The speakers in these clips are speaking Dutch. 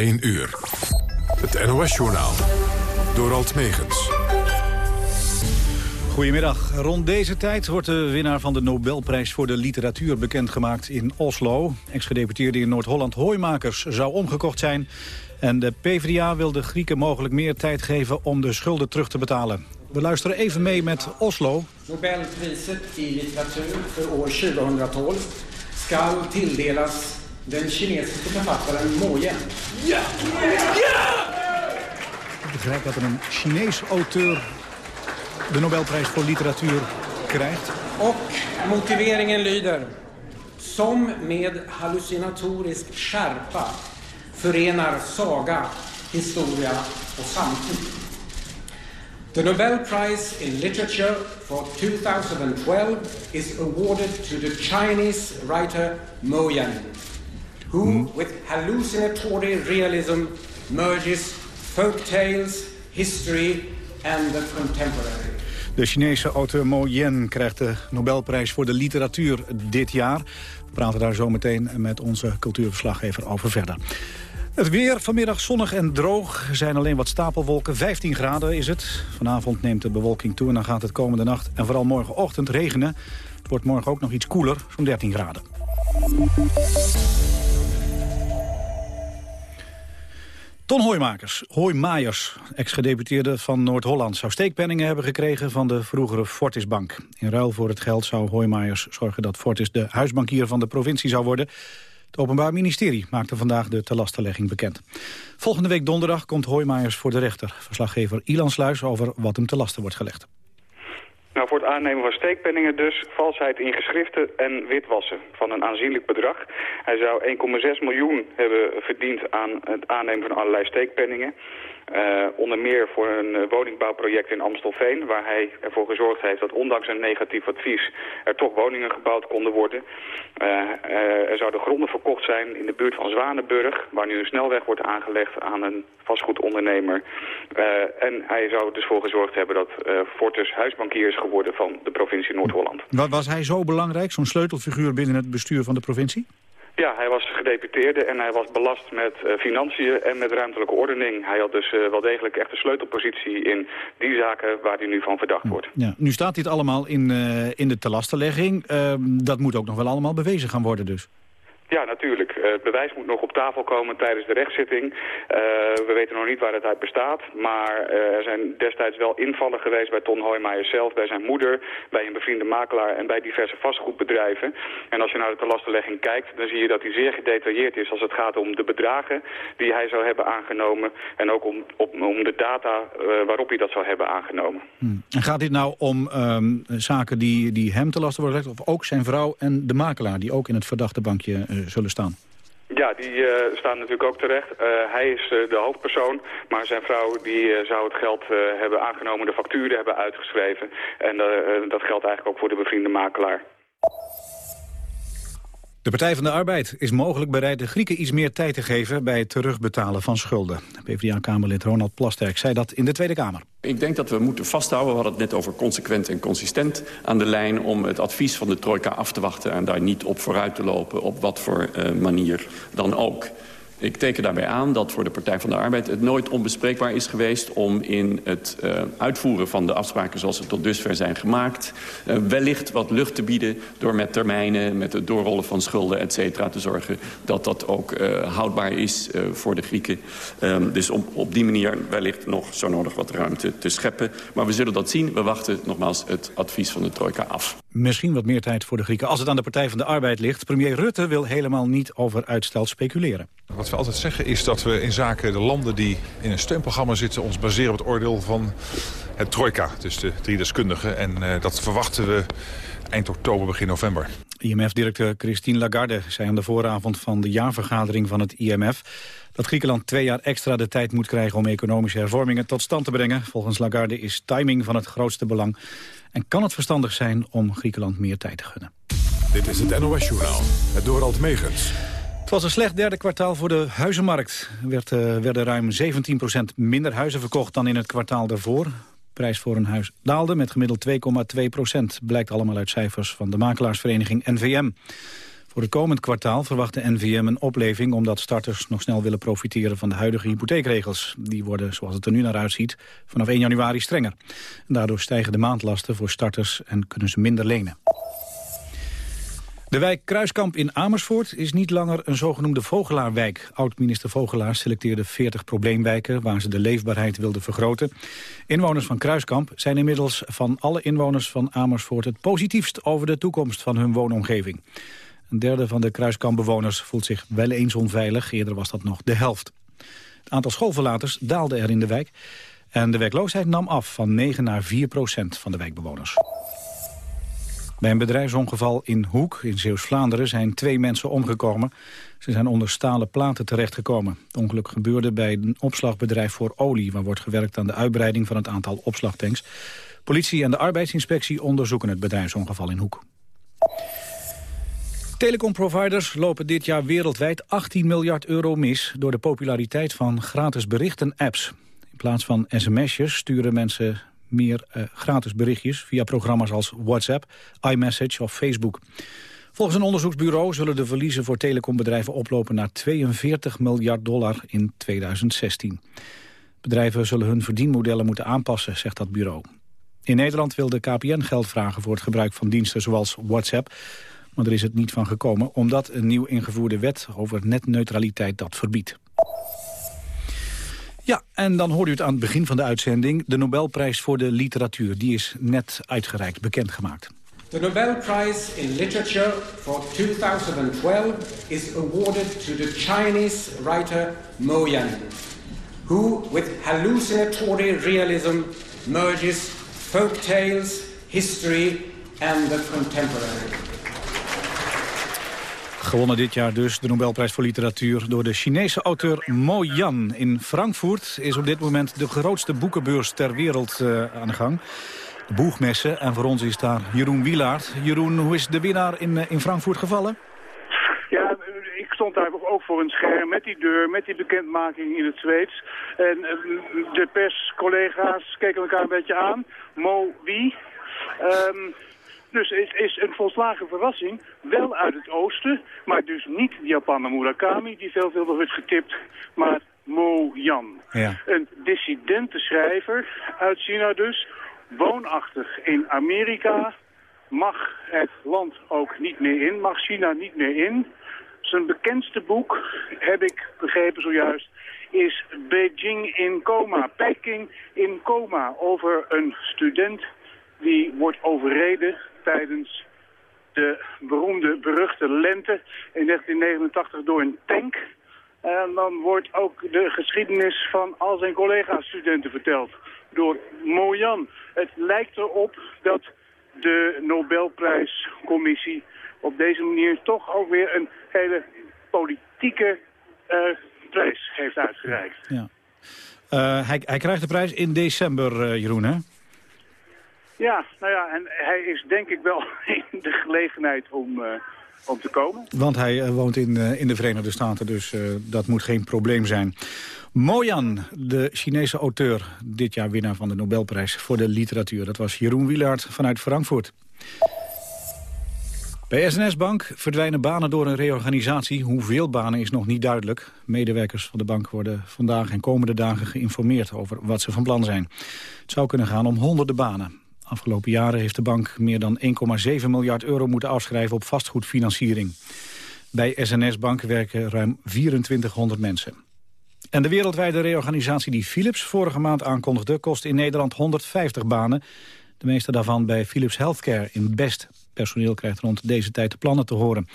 1 uur. Het NOS-journaal. Door Alt Megens. Goedemiddag. Rond deze tijd wordt de winnaar van de Nobelprijs voor de literatuur bekendgemaakt in Oslo. Ex-gedeputeerde in Noord-Holland Hooimakers zou omgekocht zijn. En de PvdA wil de Grieken mogelijk meer tijd geven om de schulden terug te betalen. We luisteren even mee met Oslo. Nobelpriset i litteratuur voor år 2012 skal tilldelas den kinesiske författaren Mo Yan. Ja! Ja! Ik begrijp dat er een Chinees auteur de Nobelprijs voor literatuur krijgt. Och motiveringen lyder... Som med hallucinatorisk skärpa förenar saga, historia och samtid. The Nobel Prize in Literature for 2012 is awarded to the Chinese writer Mo Yan, who, with hallucinatory realism, merges folk tales, history and the contemporary. De Chinese auteur Mo Yen krijgt de Nobelprijs voor de literatuur dit jaar. We praten daar zo meteen met onze cultuurverslaggever over verder. Het weer vanmiddag zonnig en droog. Er zijn alleen wat stapelwolken. 15 graden is het. Vanavond neemt de bewolking toe en dan gaat het komende nacht... en vooral morgenochtend regenen. Het wordt morgen ook nog iets koeler, zo'n 13 graden. Ton Hoijmakers, Hoijmaijers, ex-gedeputeerde van Noord-Holland... zou steekpenningen hebben gekregen van de vroegere Fortisbank. In ruil voor het geld zou Hoijmaijers zorgen dat Fortis de huisbankier van de provincie zou worden. Het Openbaar Ministerie maakte vandaag de telastenlegging bekend. Volgende week donderdag komt Hoijmaijers voor de rechter. Verslaggever Ilan Sluis over wat hem te lasten wordt gelegd. Voor het aannemen van steekpenningen dus valsheid in geschriften en witwassen van een aanzienlijk bedrag. Hij zou 1,6 miljoen hebben verdiend aan het aannemen van allerlei steekpenningen. Uh, onder meer voor een uh, woningbouwproject in Amstelveen... waar hij ervoor gezorgd heeft dat ondanks een negatief advies... er toch woningen gebouwd konden worden. Uh, er zouden gronden verkocht zijn in de buurt van Zwanenburg... waar nu een snelweg wordt aangelegd aan een vastgoedondernemer. en hij zou dus voor gezorgd hebben dat Fortus huisbankier is geworden... van de provincie Noord-Holland. Was hij zo belangrijk, zo'n sleutelfiguur binnen het bestuur van de provincie? Ja, hij was gedeputeerde en hij was belast met uh, financiën en met ruimtelijke ordening. Hij had dus uh, wel degelijk echt een sleutelpositie in die zaken waar hij nu van verdacht wordt. Ja, nu staat dit allemaal in, uh, in de telastenlegging. Ehm, dat moet ook nog wel allemaal bewezen gaan worden dus. Ja, natuurlijk. Uh, het bewijs moet nog op tafel komen tijdens de rechtszitting. Uh, we weten nog niet waar het uit bestaat. Maar uh, er zijn destijds wel invallen geweest bij Ton Hoijmaier zelf, bij zijn moeder, bij een bevriende makelaar en bij diverse vastgoedbedrijven. En als je naar de telastenlegging kijkt, dan zie je dat hij zeer gedetailleerd is als het gaat om de bedragen die hij zou hebben aangenomen. En ook om, om de data waarop hij dat zou hebben aangenomen. Hmm. En gaat dit nou om um, zaken die, die hem te lasten worden gelegd, of ook zijn vrouw en de makelaar die ook in het verdachte bankje zullen staan? Ja, die uh, staan natuurlijk ook terecht. Uh, hij is uh, de hoofdpersoon, maar zijn vrouw die zou het geld hebben aangenomen, de facturen hebben uitgeschreven. En dat geldt eigenlijk ook voor de bevriende makelaar. De Partij van de Arbeid is mogelijk bereid de Grieken iets meer tijd te geven bij het terugbetalen van schulden. PvdA-kamerlid Ronald Plasterk zei dat in de Tweede Kamer. Ik denk dat we moeten vasthouden, we hadden het net over consequent en consistent aan de lijn... om het advies van de trojka af te wachten en daar niet op vooruit te lopen, op wat voor uh, manier dan ook. Ik teken daarbij aan dat voor de Partij van de Arbeid het nooit onbespreekbaar is geweest... om in het uh, uitvoeren van de afspraken zoals ze tot dusver zijn gemaakt... Uh, wellicht wat lucht te bieden door met termijnen, met het doorrollen van schulden, et cetera... te zorgen dat dat ook uh, houdbaar is voor de Grieken. Um, dus om op die manier wellicht nog zo nodig wat ruimte te scheppen. Maar we zullen dat zien. We wachten nogmaals het advies van de trojka af. Misschien wat meer tijd voor de Grieken als het aan de Partij van de Arbeid ligt. Premier Rutte wil helemaal niet over uitstel speculeren. Wat we altijd zeggen is dat we in zaken de landen die in een steunprogramma zitten... ons baseren op het oordeel van het trojka, dus de drie deskundigen. En uh, dat verwachten we eind oktober, begin november. IMF-directeur Christine Lagarde zei aan de vooravond van de jaarvergadering van het IMF... dat Griekenland twee jaar extra de tijd moet krijgen om economische hervormingen tot stand te brengen. Volgens Lagarde is timing van het grootste belang. En kan het verstandig zijn om Griekenland meer tijd te gunnen. Dit is het NOS-journaal, het Dorald Megens. Het was een slecht derde kwartaal voor de huizenmarkt. Er werd, uh, werden ruim 17% minder huizen verkocht dan in het kwartaal daarvoor. De prijs voor een huis daalde met gemiddeld 2,2 procent. Blijkt allemaal uit cijfers van de makelaarsvereniging NVM. Voor het komend kwartaal verwacht de NVM een opleving... omdat starters nog snel willen profiteren van de huidige hypotheekregels. Die worden, zoals het er nu naar uitziet, vanaf 1 januari strenger. En daardoor stijgen de maandlasten voor starters en kunnen ze minder lenen. De wijk Kruiskamp in Amersfoort is niet langer een zogenoemde Vogelaarwijk. Oud-minister Vogelaar selecteerde 40 probleemwijken waar ze de leefbaarheid wilden vergroten. Inwoners van Kruiskamp zijn inmiddels van alle inwoners van Amersfoort het positiefst over de toekomst van hun woonomgeving. Een derde van de Kruiskampbewoners voelt zich wel eens onveilig. Eerder was dat nog de helft. Het aantal schoolverlaters daalde er in de wijk. En de werkloosheid nam af van 9 naar 4 procent van de wijkbewoners. Bij een bedrijfsongeval in Hoek, in Zeeuws-Vlaanderen, zijn twee mensen omgekomen. Ze zijn onder stalen platen terechtgekomen. Het ongeluk gebeurde bij een opslagbedrijf voor olie... waar wordt gewerkt aan de uitbreiding van het aantal opslagtanks. Politie en de arbeidsinspectie onderzoeken het bedrijfsongeval in Hoek. Telecomproviders lopen dit jaar wereldwijd 18 miljard euro mis... door de populariteit van gratis berichten-apps. In plaats van sms'jes sturen mensen meer uh, gratis berichtjes... via programma's als WhatsApp, iMessage of Facebook. Volgens een onderzoeksbureau zullen de verliezen voor telecombedrijven oplopen naar 42 miljard dollar in 2016. Bedrijven zullen hun verdienmodellen moeten aanpassen, zegt dat bureau. In Nederland wil de KPN geld vragen voor het gebruik van diensten zoals WhatsApp. Maar er is het niet van gekomen omdat een nieuw ingevoerde wet over netneutraliteit dat verbiedt. Ja, en dan hoorde u het aan het begin van de uitzending. De Nobelprijs voor de literatuur, die is net uitgereikt, bekendgemaakt. The Nobel Prize in Literature for 2012 is awarded to the Chinese writer Mo Yan, who with hallucinatory realism merges folk tales, history and the contemporary. Gewonnen dit jaar dus de Nobelprijs voor Literatuur door de Chinese auteur Mo Yan. In Frankfurt is op dit moment de grootste boekenbeurs ter wereld uh, aan de gang. De boegmessen en voor ons is daar Jeroen Wielaert. Jeroen, hoe is de winnaar in, uh, in Frankfurt gevallen? Ja, ik stond daar ook voor een scherm met die deur, met die bekendmaking in het Zweeds. En uh, de perscollega's keken elkaar een beetje aan. Mo wie? Um, dus het is een volslagen verrassing. Wel uit het oosten, maar dus niet Japaner Murakami, die veelvuldig werd getipt, maar Mo Yan. Ja. Een dissidente schrijver uit China dus, woonachtig in Amerika, mag het land ook niet meer in, mag China niet meer in. Zijn bekendste boek, heb ik begrepen zojuist, is Beijing in coma, Peking in coma, over een student die wordt overreden tijdens de beroemde, beruchte lente in 1989 door een tank. En dan wordt ook de geschiedenis van al zijn collega-studenten verteld door Mojan. Het lijkt erop dat de Nobelprijscommissie op deze manier toch ook weer een hele politieke uh, prijs heeft uitgereikt. Ja. Uh, hij, hij, krijgt de prijs in december, uh, Jeroen, hè? Ja, nou ja, en hij is denk ik wel in de gelegenheid om, uh, om te komen. Want hij uh, woont in, uh, in de Verenigde Staten, dus dat moet geen probleem zijn. Moyan, de Chinese auteur, dit jaar winnaar van de Nobelprijs voor de literatuur. Dat was Jeroen Wielaert vanuit Frankfurt. Bij SNS Bank verdwijnen banen door een reorganisatie. Hoeveel banen is nog niet duidelijk. Medewerkers van de bank worden vandaag en komende dagen geïnformeerd over wat ze van plan zijn. Het zou kunnen gaan om honderden banen. Afgelopen jaren heeft de bank meer dan 1,7 miljard euro moeten afschrijven op vastgoedfinanciering. Bij SNS Bank werken ruim 2400 mensen. En de wereldwijde reorganisatie die Philips vorige maand aankondigde... kost in Nederland 150 banen. De meeste daarvan bij Philips Healthcare in Best. Personeel krijgt rond deze tijd de plannen te horen.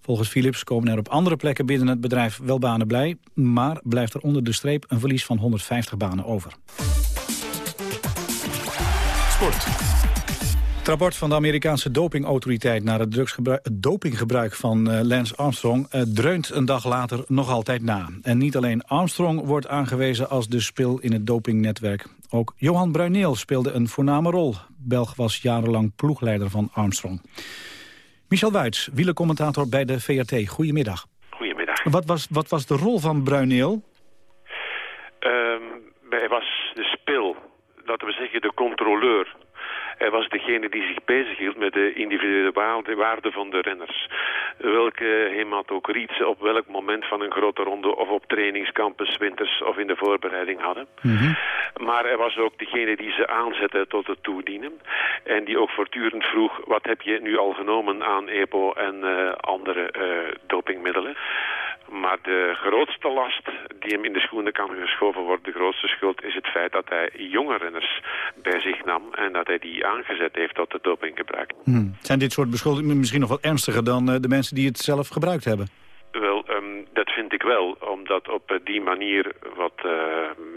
Volgens Philips komen er op andere plekken binnen het bedrijf wel banen blij... maar blijft er onder de streep een verlies van 150 banen over. Het rapport van de Amerikaanse dopingautoriteit naar het, het dopinggebruik van uh, Lance Armstrong uh, dreunt een dag later nog altijd na. En niet alleen Armstrong wordt aangewezen als de spil in het dopingnetwerk. Ook Johan Bruineel speelde een voorname rol. Belg was jarenlang ploegleider van Armstrong. Michel Wuits, wielercommentator bij de VRT. Goedemiddag. Goedemiddag. Wat was, wat was de rol van Bruineel? Um, hij was laten we zeggen, de controleur. Hij was degene die zich bezighield met de individuele waarde van de renners. Welke hematocriet op welk moment van een grote ronde of op trainingscampus, winters of in de voorbereiding hadden. Mhm. Maar hij was ook degene die ze aanzette tot het toedienen. En die ook voortdurend vroeg, wat heb je nu al genomen aan EPO en eh, andere uh, dopingmiddelen? Maar de grootste last die hem in de schoenen kan geschoven worden, de grootste schuld, is het feit dat hij jonge renners bij zich nam en dat hij die aangezet heeft tot het dopinggebruik. Hmm. Zijn dit soort beschuldigingen misschien nog wat ernstiger dan uh, de mensen die het zelf gebruikt hebben? Wel, dat vind ik wel, omdat op die manier, wat uh,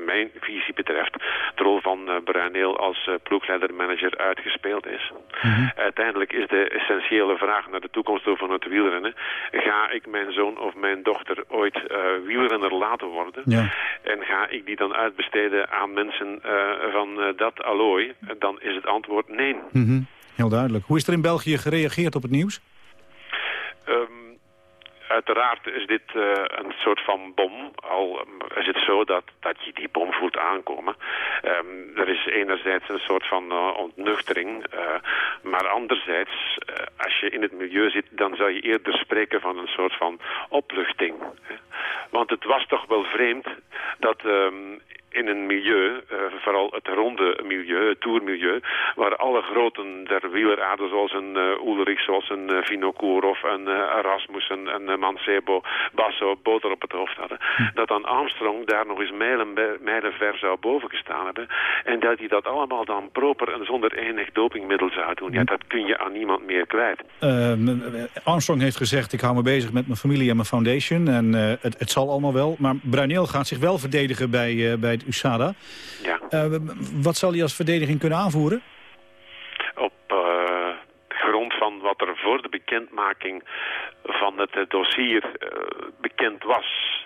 mijn visie betreft, de rol van uh, Bruineel als uh, ploegleider-manager uitgespeeld is. Mm -hmm. Uiteindelijk is de essentiële vraag naar de toekomst van het wielrennen, ga ik mijn zoon of mijn dochter ooit wielrenner laten worden? Ja. En ga ik die dan uitbesteden aan mensen van dat allooi? Dan is het antwoord nee. Mm -hmm. Heel duidelijk. Hoe is er in België gereageerd op het nieuws? Um, uiteraard is dit uh, een soort van bom. Al is het zo dat, dat je die bom voelt aankomen. Um, er is enerzijds een soort van uh, ontnuchtering. Uh, maar anderzijds, als je in het milieu zit... dan zou je eerder spreken van een soort van opluchting. Want het was toch wel vreemd dat... Um, in een milieu, uh, vooral het ronde milieu, het tourmilieu, waar alle groten der wieleraarde, zoals een uh, Ulrich, zoals een uh, Vinokourov, een Erasmus, een, een Mancebo, Basso, boter op het hoofd hadden. Hm. Dat dan Armstrong daar nog eens mijlen, mijlen ver zou boven gestaan hebben. En dat hij dat allemaal dan proper en zonder enig dopingmiddel zou doen. Ja, dat kun je aan niemand meer kwijt. Armstrong heeft gezegd, ik hou me bezig met mijn familie en mijn foundation. En het, het zal allemaal wel. Maar Bruineel gaat zich wel verdedigen bij, bij USADA. Ja. Uh, wat zal hij als verdediging kunnen aanvoeren? Op uh, grond van wat er voor de bekendmaking van het dossier uh, bekend was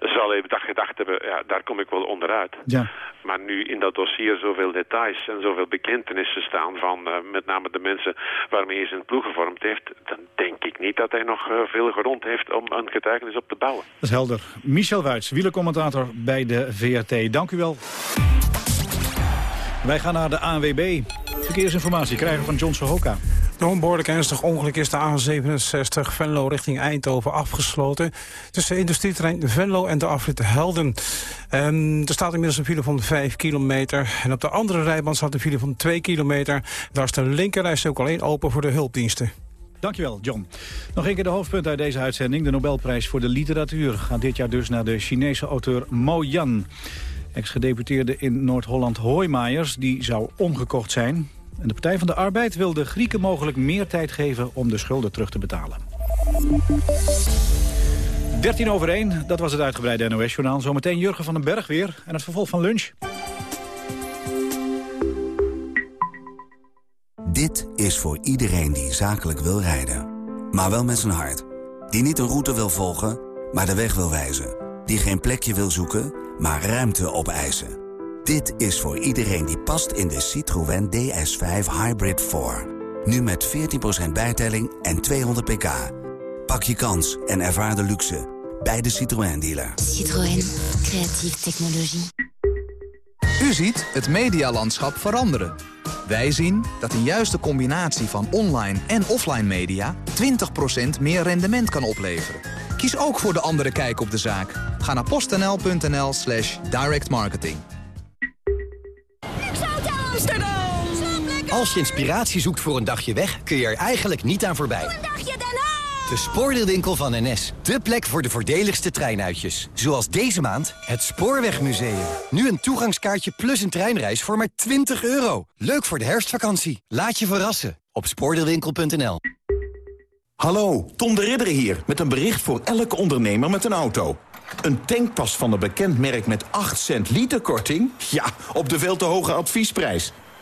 zal hij dat gedacht hebben, ja, daar kom ik wel onderuit. Ja. Maar nu in dat dossier zoveel details en zoveel bekentenissen staan van uh, met name de mensen waarmee hij zijn ploeg gevormd heeft, dan denk ik niet dat hij nog uh, veel grond heeft om een getuigenis op te bouwen. Dat is helder. Michel Wuits, wielercommentator bij de VRT. Dank u wel. Wij gaan naar de ANWB. Verkeersinformatie krijgen van John Sohoka. Door een behoorlijk ernstig ongeluk is de A67 Venlo richting Eindhoven afgesloten. Tussen industrieterrein Venlo en de afrit Helden. Um, er staat inmiddels een file van 5 kilometer. En op de andere rijbaan staat een file van 2 kilometer. Daar is de linkerreis ook alleen open voor de hulpdiensten. Dankjewel, John. Nog een keer de hoofdpunt uit deze uitzending. De Nobelprijs voor de literatuur gaat dit jaar dus naar de Chinese auteur Mo Yan. Ex-gedeputeerde in Noord-Holland Hoijmaiers, die zou omgekocht zijn. En de Partij van de Arbeid wil de Grieken mogelijk meer tijd geven om de schulden terug te betalen. 13 over 1, dat was het uitgebreide NOS-journaal. Zometeen Jurgen van den Berg weer en het vervolg van lunch. Dit is voor iedereen die zakelijk wil rijden. Maar wel met zijn hart. Die niet een route wil volgen, maar de weg wil wijzen. Die geen plekje wil zoeken, maar ruimte opeisen. Dit is voor iedereen die past in de Citroën DS5 Hybrid 4. Nu met 14% bijtelling en 200 pk. Pak je kans en ervaar de luxe bij de Citroën dealer. Citroën, creatieve technologie. U ziet het medialandschap veranderen. Wij zien dat een juiste combinatie van online en offline media 20% meer rendement kan opleveren. Kies ook voor de andere kijk op de zaak. Ga naar postnl.nl slash directmarketing. Als je inspiratie zoekt voor een dagje weg, kun je er eigenlijk niet aan voorbij. De Spoordeelwinkel van NS. De plek voor de voordeligste treinuitjes. Zoals deze maand het Spoorwegmuseum. Nu een toegangskaartje plus een treinreis voor maar 20 euro. Leuk voor de herfstvakantie. Laat je verrassen op spoordeelwinkel.nl. Hallo, Tom de Ridder hier met een bericht voor elke ondernemer met een auto. Een tankpas van een bekend merk met 8 cent liter korting? Ja, op de veel te hoge adviesprijs.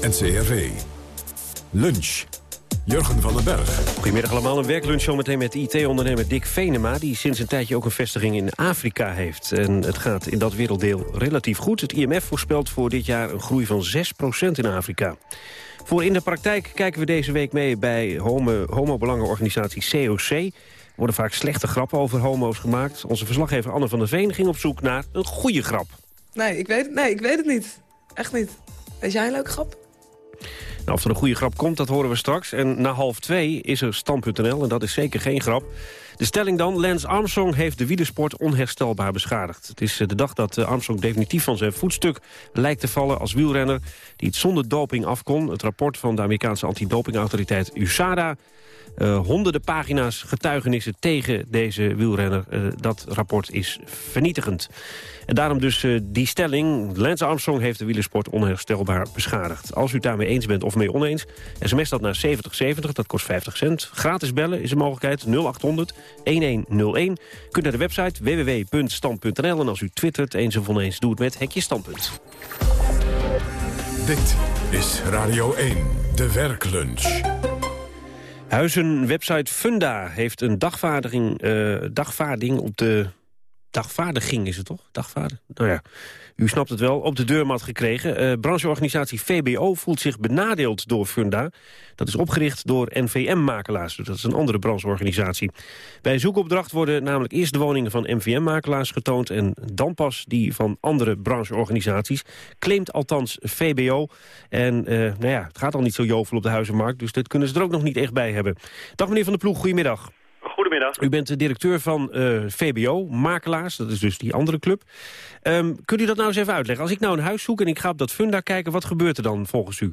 NCRV. Lunch. Jurgen van den Berg. Goedemiddag allemaal. Een werklunch zometeen met IT-ondernemer Dick Venema... die sinds een tijdje ook een vestiging in Afrika heeft. En het gaat in dat werelddeel relatief goed. Het IMF voorspelt voor dit jaar een groei van 6% in Afrika. Voor In de Praktijk kijken we deze week mee bij homo, homo-belangenorganisatie COC. Er worden vaak slechte grappen over homo's gemaakt. Onze verslaggever Anne van der Veen ging op zoek naar een goede grap. Nee, ik weet, nee, ik weet het niet. Echt niet. Weet jij een leuke grap? Nou, of er een goede grap komt, dat horen we straks. En na half twee is er stand.nl en dat is zeker geen grap. De stelling dan, Lance Armstrong heeft de wielersport onherstelbaar beschadigd. Het is eh, de dag dat eh, Armstrong definitief van zijn voetstuk lijkt te vallen als wielrenner... die het zonder doping afkon. Het rapport van de Amerikaanse antidopingautoriteit USADA uh, honderden pagina's getuigenissen tegen deze wielrenner. Uh, dat rapport is vernietigend. En daarom dus uh, die stelling. Lance Armstrong heeft de wielersport onherstelbaar beschadigd. Als u daarmee eens bent of mee oneens, sms dat naar 7070, dat kost 50 cent. Gratis bellen is een mogelijkheid, 0800 1101. Kunt naar de website www.stand.nl en als u twittert eens of oneens, doe het met Hekje Standpunt. Dit is Radio 1, de werklunch. Huizenwebsite Funda heeft een dagvaarding, uh, dagvaarding op de... Dagvaardiging is het toch? Dagvaardig? Nou ja, u snapt het wel, op de deurmat gekregen. Uh, brancheorganisatie VBO voelt zich benadeeld door Funda. Dat is opgericht door NVM-makelaars, dus dat is een andere brancheorganisatie. Bij zoekopdracht worden namelijk eerst de woningen van NVM-makelaars getoond... en dan pas die van andere brancheorganisaties. Claimt althans VBO. En uh, nou ja, het gaat al niet zo jovel op de huizenmarkt... dus dat kunnen ze er ook nog niet echt bij hebben. Dag meneer Van der Ploeg, goedemiddag. Goedemiddag. U bent de directeur van uh, VBO, Makelaars, dat is dus die andere club. Um, kunt u dat nou eens even uitleggen? Als ik nou een huis zoek en ik ga op dat Funda kijken, wat gebeurt er dan volgens u?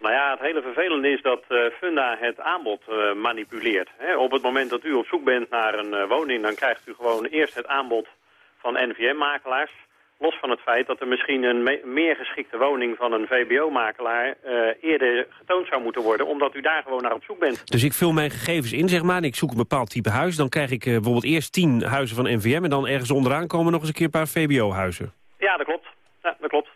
Nou ja, het hele vervelende is dat uh, Funda het aanbod uh, manipuleert. He, op het moment dat u op zoek bent naar een woning, dan krijgt u gewoon eerst het aanbod van NVM-makelaars. Los van het feit dat er misschien een meer geschikte woning van een VBO-makelaar uh, eerder getoond zou moeten worden, omdat u daar gewoon naar op zoek bent. Dus ik vul mijn gegevens in, zeg maar, en ik zoek een bepaald type huis. Dan krijg ik uh, bijvoorbeeld eerst tien huizen van NVM en dan ergens onderaan komen nog eens een keer een paar VBO-huizen. Ja, dat klopt. Ja, dat klopt.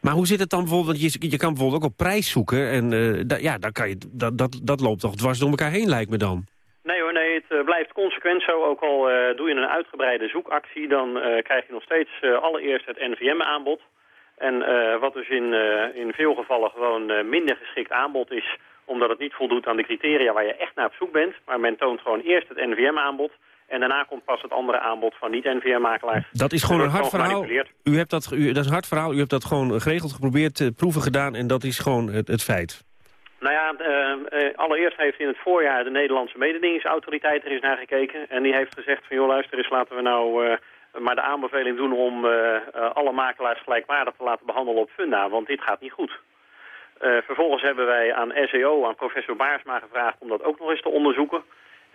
Maar hoe zit het dan bijvoorbeeld, want je, je kan bijvoorbeeld ook op prijs zoeken en uh, da, ja, dan kan je, dat, dat, dat loopt toch dwars door elkaar heen, lijkt me dan. Nee hoor, nee, het uh, blijft consequent zo. Ook al uh, doe je een uitgebreide zoekactie, dan uh, krijg je nog steeds allereerst het NVM-aanbod. En wat dus in, in veel gevallen gewoon minder geschikt aanbod is, omdat het niet voldoet aan de criteria waar je echt naar op zoek bent. Maar men toont gewoon eerst het NVM-aanbod en daarna komt pas het andere aanbod van niet-NVM-makelaars. Dat is gewoon een hard verhaal. U hebt dat, u, dat is een hard verhaal. U hebt dat gewoon geregeld geprobeerd, proeven gedaan en dat is gewoon het, het feit. Nou ja, uh, uh, allereerst heeft in het voorjaar de Nederlandse mededingingsautoriteit er eens naar gekeken. En die heeft gezegd van, joh luister eens, laten we nou uh, maar de aanbeveling doen om alle makelaars gelijkwaardig te laten behandelen op funda. Want dit gaat niet goed. vervolgens hebben wij aan SEO, aan professor Baarsma gevraagd om dat ook nog eens te onderzoeken.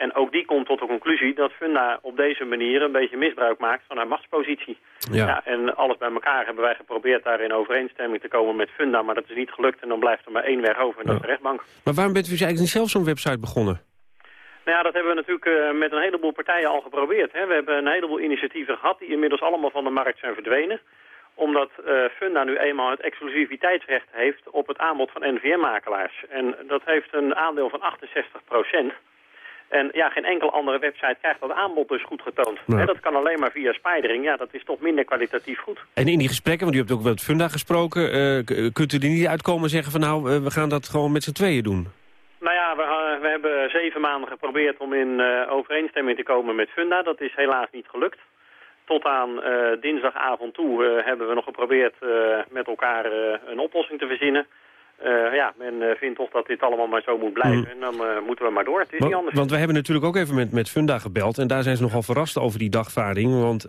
En ook die komt tot de conclusie dat Funda op deze manier een beetje misbruik maakt van haar machtspositie. Ja. ja. en alles bij elkaar hebben wij geprobeerd daar in overeenstemming te komen met Funda, maar dat is niet gelukt en dan blijft er maar één weg over en dat is de rechtbank. Maar waarom bent u eigenlijk niet zelf zo'n website begonnen? Nou ja, dat hebben we natuurlijk uh, met een heleboel partijen al geprobeerd. Hè. We hebben een heleboel initiatieven gehad die inmiddels allemaal van de markt zijn verdwenen omdat uh, Funda nu eenmaal het exclusiviteitsrecht heeft op het aanbod van NVM-makelaars. En dat heeft een aandeel van 68 procent. En ja, geen enkele andere website krijgt dat aanbod dus goed getoond. Dat kan alleen maar via Spidering. Ja, dat is toch minder kwalitatief goed. En in die gesprekken, want u hebt ook met Funda gesproken... Uh, kunt u er niet uitkomen en zeggen van nou, uh, we gaan dat gewoon met z'n tweeën doen? Nou ja, we, uh, we, hebben zeven maanden geprobeerd om in overeenstemming te komen met Funda. Dat is helaas niet gelukt. Tot aan dinsdagavond toe hebben we nog geprobeerd met elkaar een oplossing te verzinnen. Uh, ja, men uh, vindt toch dat dit allemaal maar zo moet blijven. Mm. En dan uh, moeten we maar door. Het is want, niet anders. Want we hebben natuurlijk ook even met, met Funda gebeld. En daar zijn ze nogal verrast over die dagvaarding. Want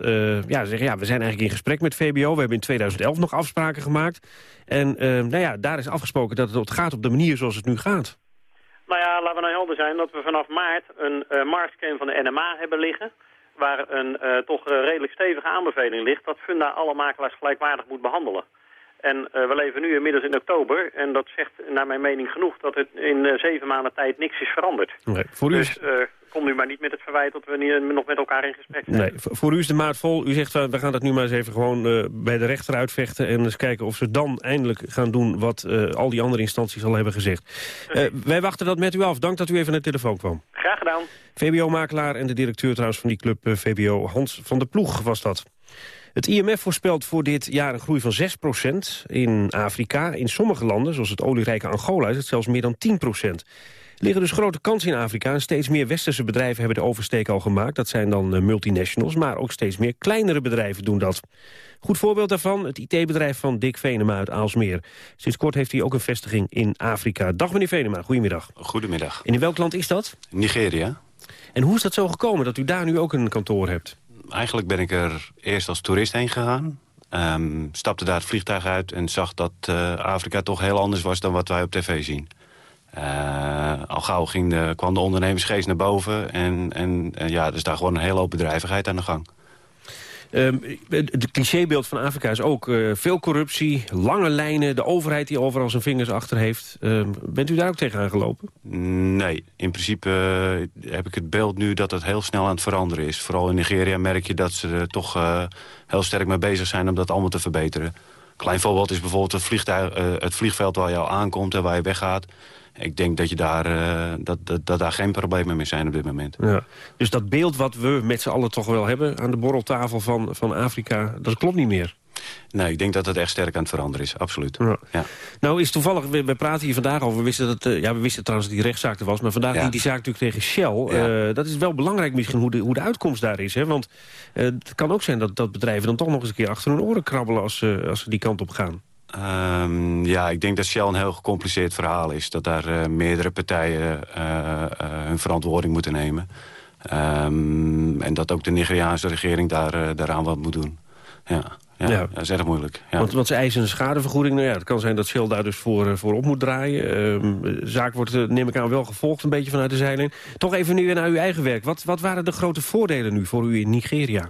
ja, ze zeggen, ja, we zijn eigenlijk in gesprek met VBO. We hebben in 2011 nog afspraken gemaakt. En nou ja, daar is afgesproken dat het gaat op de manier zoals het nu gaat. Nou ja, laten we nou helder zijn dat we vanaf maart een marktscan van de NMA hebben liggen. Waar een toch redelijk stevige aanbeveling ligt dat Funda alle makelaars gelijkwaardig moet behandelen. En we leven nu inmiddels in oktober. En dat zegt naar mijn mening genoeg dat het in zeven maanden tijd niks is veranderd. Nee, voor u dus kom nu maar niet met het verwijt dat we niet, nog met elkaar in gesprek zijn. Nee, voor u is de maat vol. U zegt, we gaan dat nu maar eens even gewoon bij de rechter uitvechten... en eens kijken of ze dan eindelijk gaan doen wat al die andere instanties al hebben gezegd. wij wachten dat met u af. Dank dat u even naar de telefoon kwam. Graag gedaan. VBO-makelaar en de directeur trouwens van die club VBO, Hans van der Ploeg was dat. Het IMF voorspelt voor dit jaar een groei van 6% in Afrika. In sommige landen, zoals het olierijke Angola, is het zelfs meer dan 10% liggen dus grote kansen in Afrika... en steeds meer westerse bedrijven hebben de oversteek al gemaakt. Dat zijn dan multinationals, maar ook steeds meer kleinere bedrijven doen dat. Goed voorbeeld daarvan, het IT-bedrijf van Dick Venema uit Aalsmeer. Sinds kort heeft hij ook een vestiging in Afrika. Dag meneer Venema, goedemiddag. Goedemiddag. En in welk land is dat? Nigeria. En hoe is dat zo gekomen dat u daar nu ook een kantoor hebt? Eigenlijk ben ik er eerst als toerist heen gegaan. Um, stapte daar het vliegtuig uit en zag dat uh, Afrika toch heel anders was dan wat wij op tv zien. Uh, al gauw ging de, kwam de ondernemersgeest naar boven en, en ja, er is daar gewoon een hele hoop bedrijvigheid aan de gang. Um, het clichébeeld van Afrika is ook uh, veel corruptie, lange lijnen... de overheid die overal zijn vingers achter heeft. Uh, bent u daar ook tegenaan gelopen? Nee, in principe uh, heb ik het beeld nu dat het heel snel aan het veranderen is. Vooral in Nigeria merk je dat ze er toch heel sterk mee bezig zijn... om dat allemaal te verbeteren. Klein voorbeeld is bijvoorbeeld het, het vliegveld waar je aankomt en waar je weggaat ik denk dat, je daar, uh, dat, dat, dat, daar geen problemen meer zijn op dit moment. Ja. Dus dat beeld wat we met z'n allen toch wel hebben... aan de borreltafel van, van Afrika, dat klopt niet meer? Nee, ik denk dat het echt sterk aan het veranderen is, absoluut. Ja. ja. Nou is toevallig, we, we, praten hier vandaag over... We wisten, dat, uh, ja, we wisten trouwens dat die rechtszaak er was... maar vandaag ja. die, die zaak natuurlijk tegen Shell. Uh, dat is wel belangrijk misschien hoe de, hoe de uitkomst daar is. Hè? Want het kan ook zijn dat, dat bedrijven dan toch nog eens een keer achter hun oren krabbelen... als, als ze die kant op gaan. Um, ja, ik denk dat Shell een heel gecompliceerd verhaal is. Dat daar uh, meerdere partijen uh, uh, hun verantwoording moeten nemen. Um, en dat ook de Nigeriaanse regering daar, daaraan wat moet doen. Ja, ja, ja. dat is erg moeilijk. Ja. Want, want ze eisen een schadevergoeding. Nou ja, het kan zijn dat Shell daar dus voor, voor op moet draaien. Um, de zaak wordt, neem ik aan, wel gevolgd een beetje vanuit de zijlijn. Toch even nu naar uw eigen werk. Wat, wat waren de grote voordelen nu voor u in Nigeria?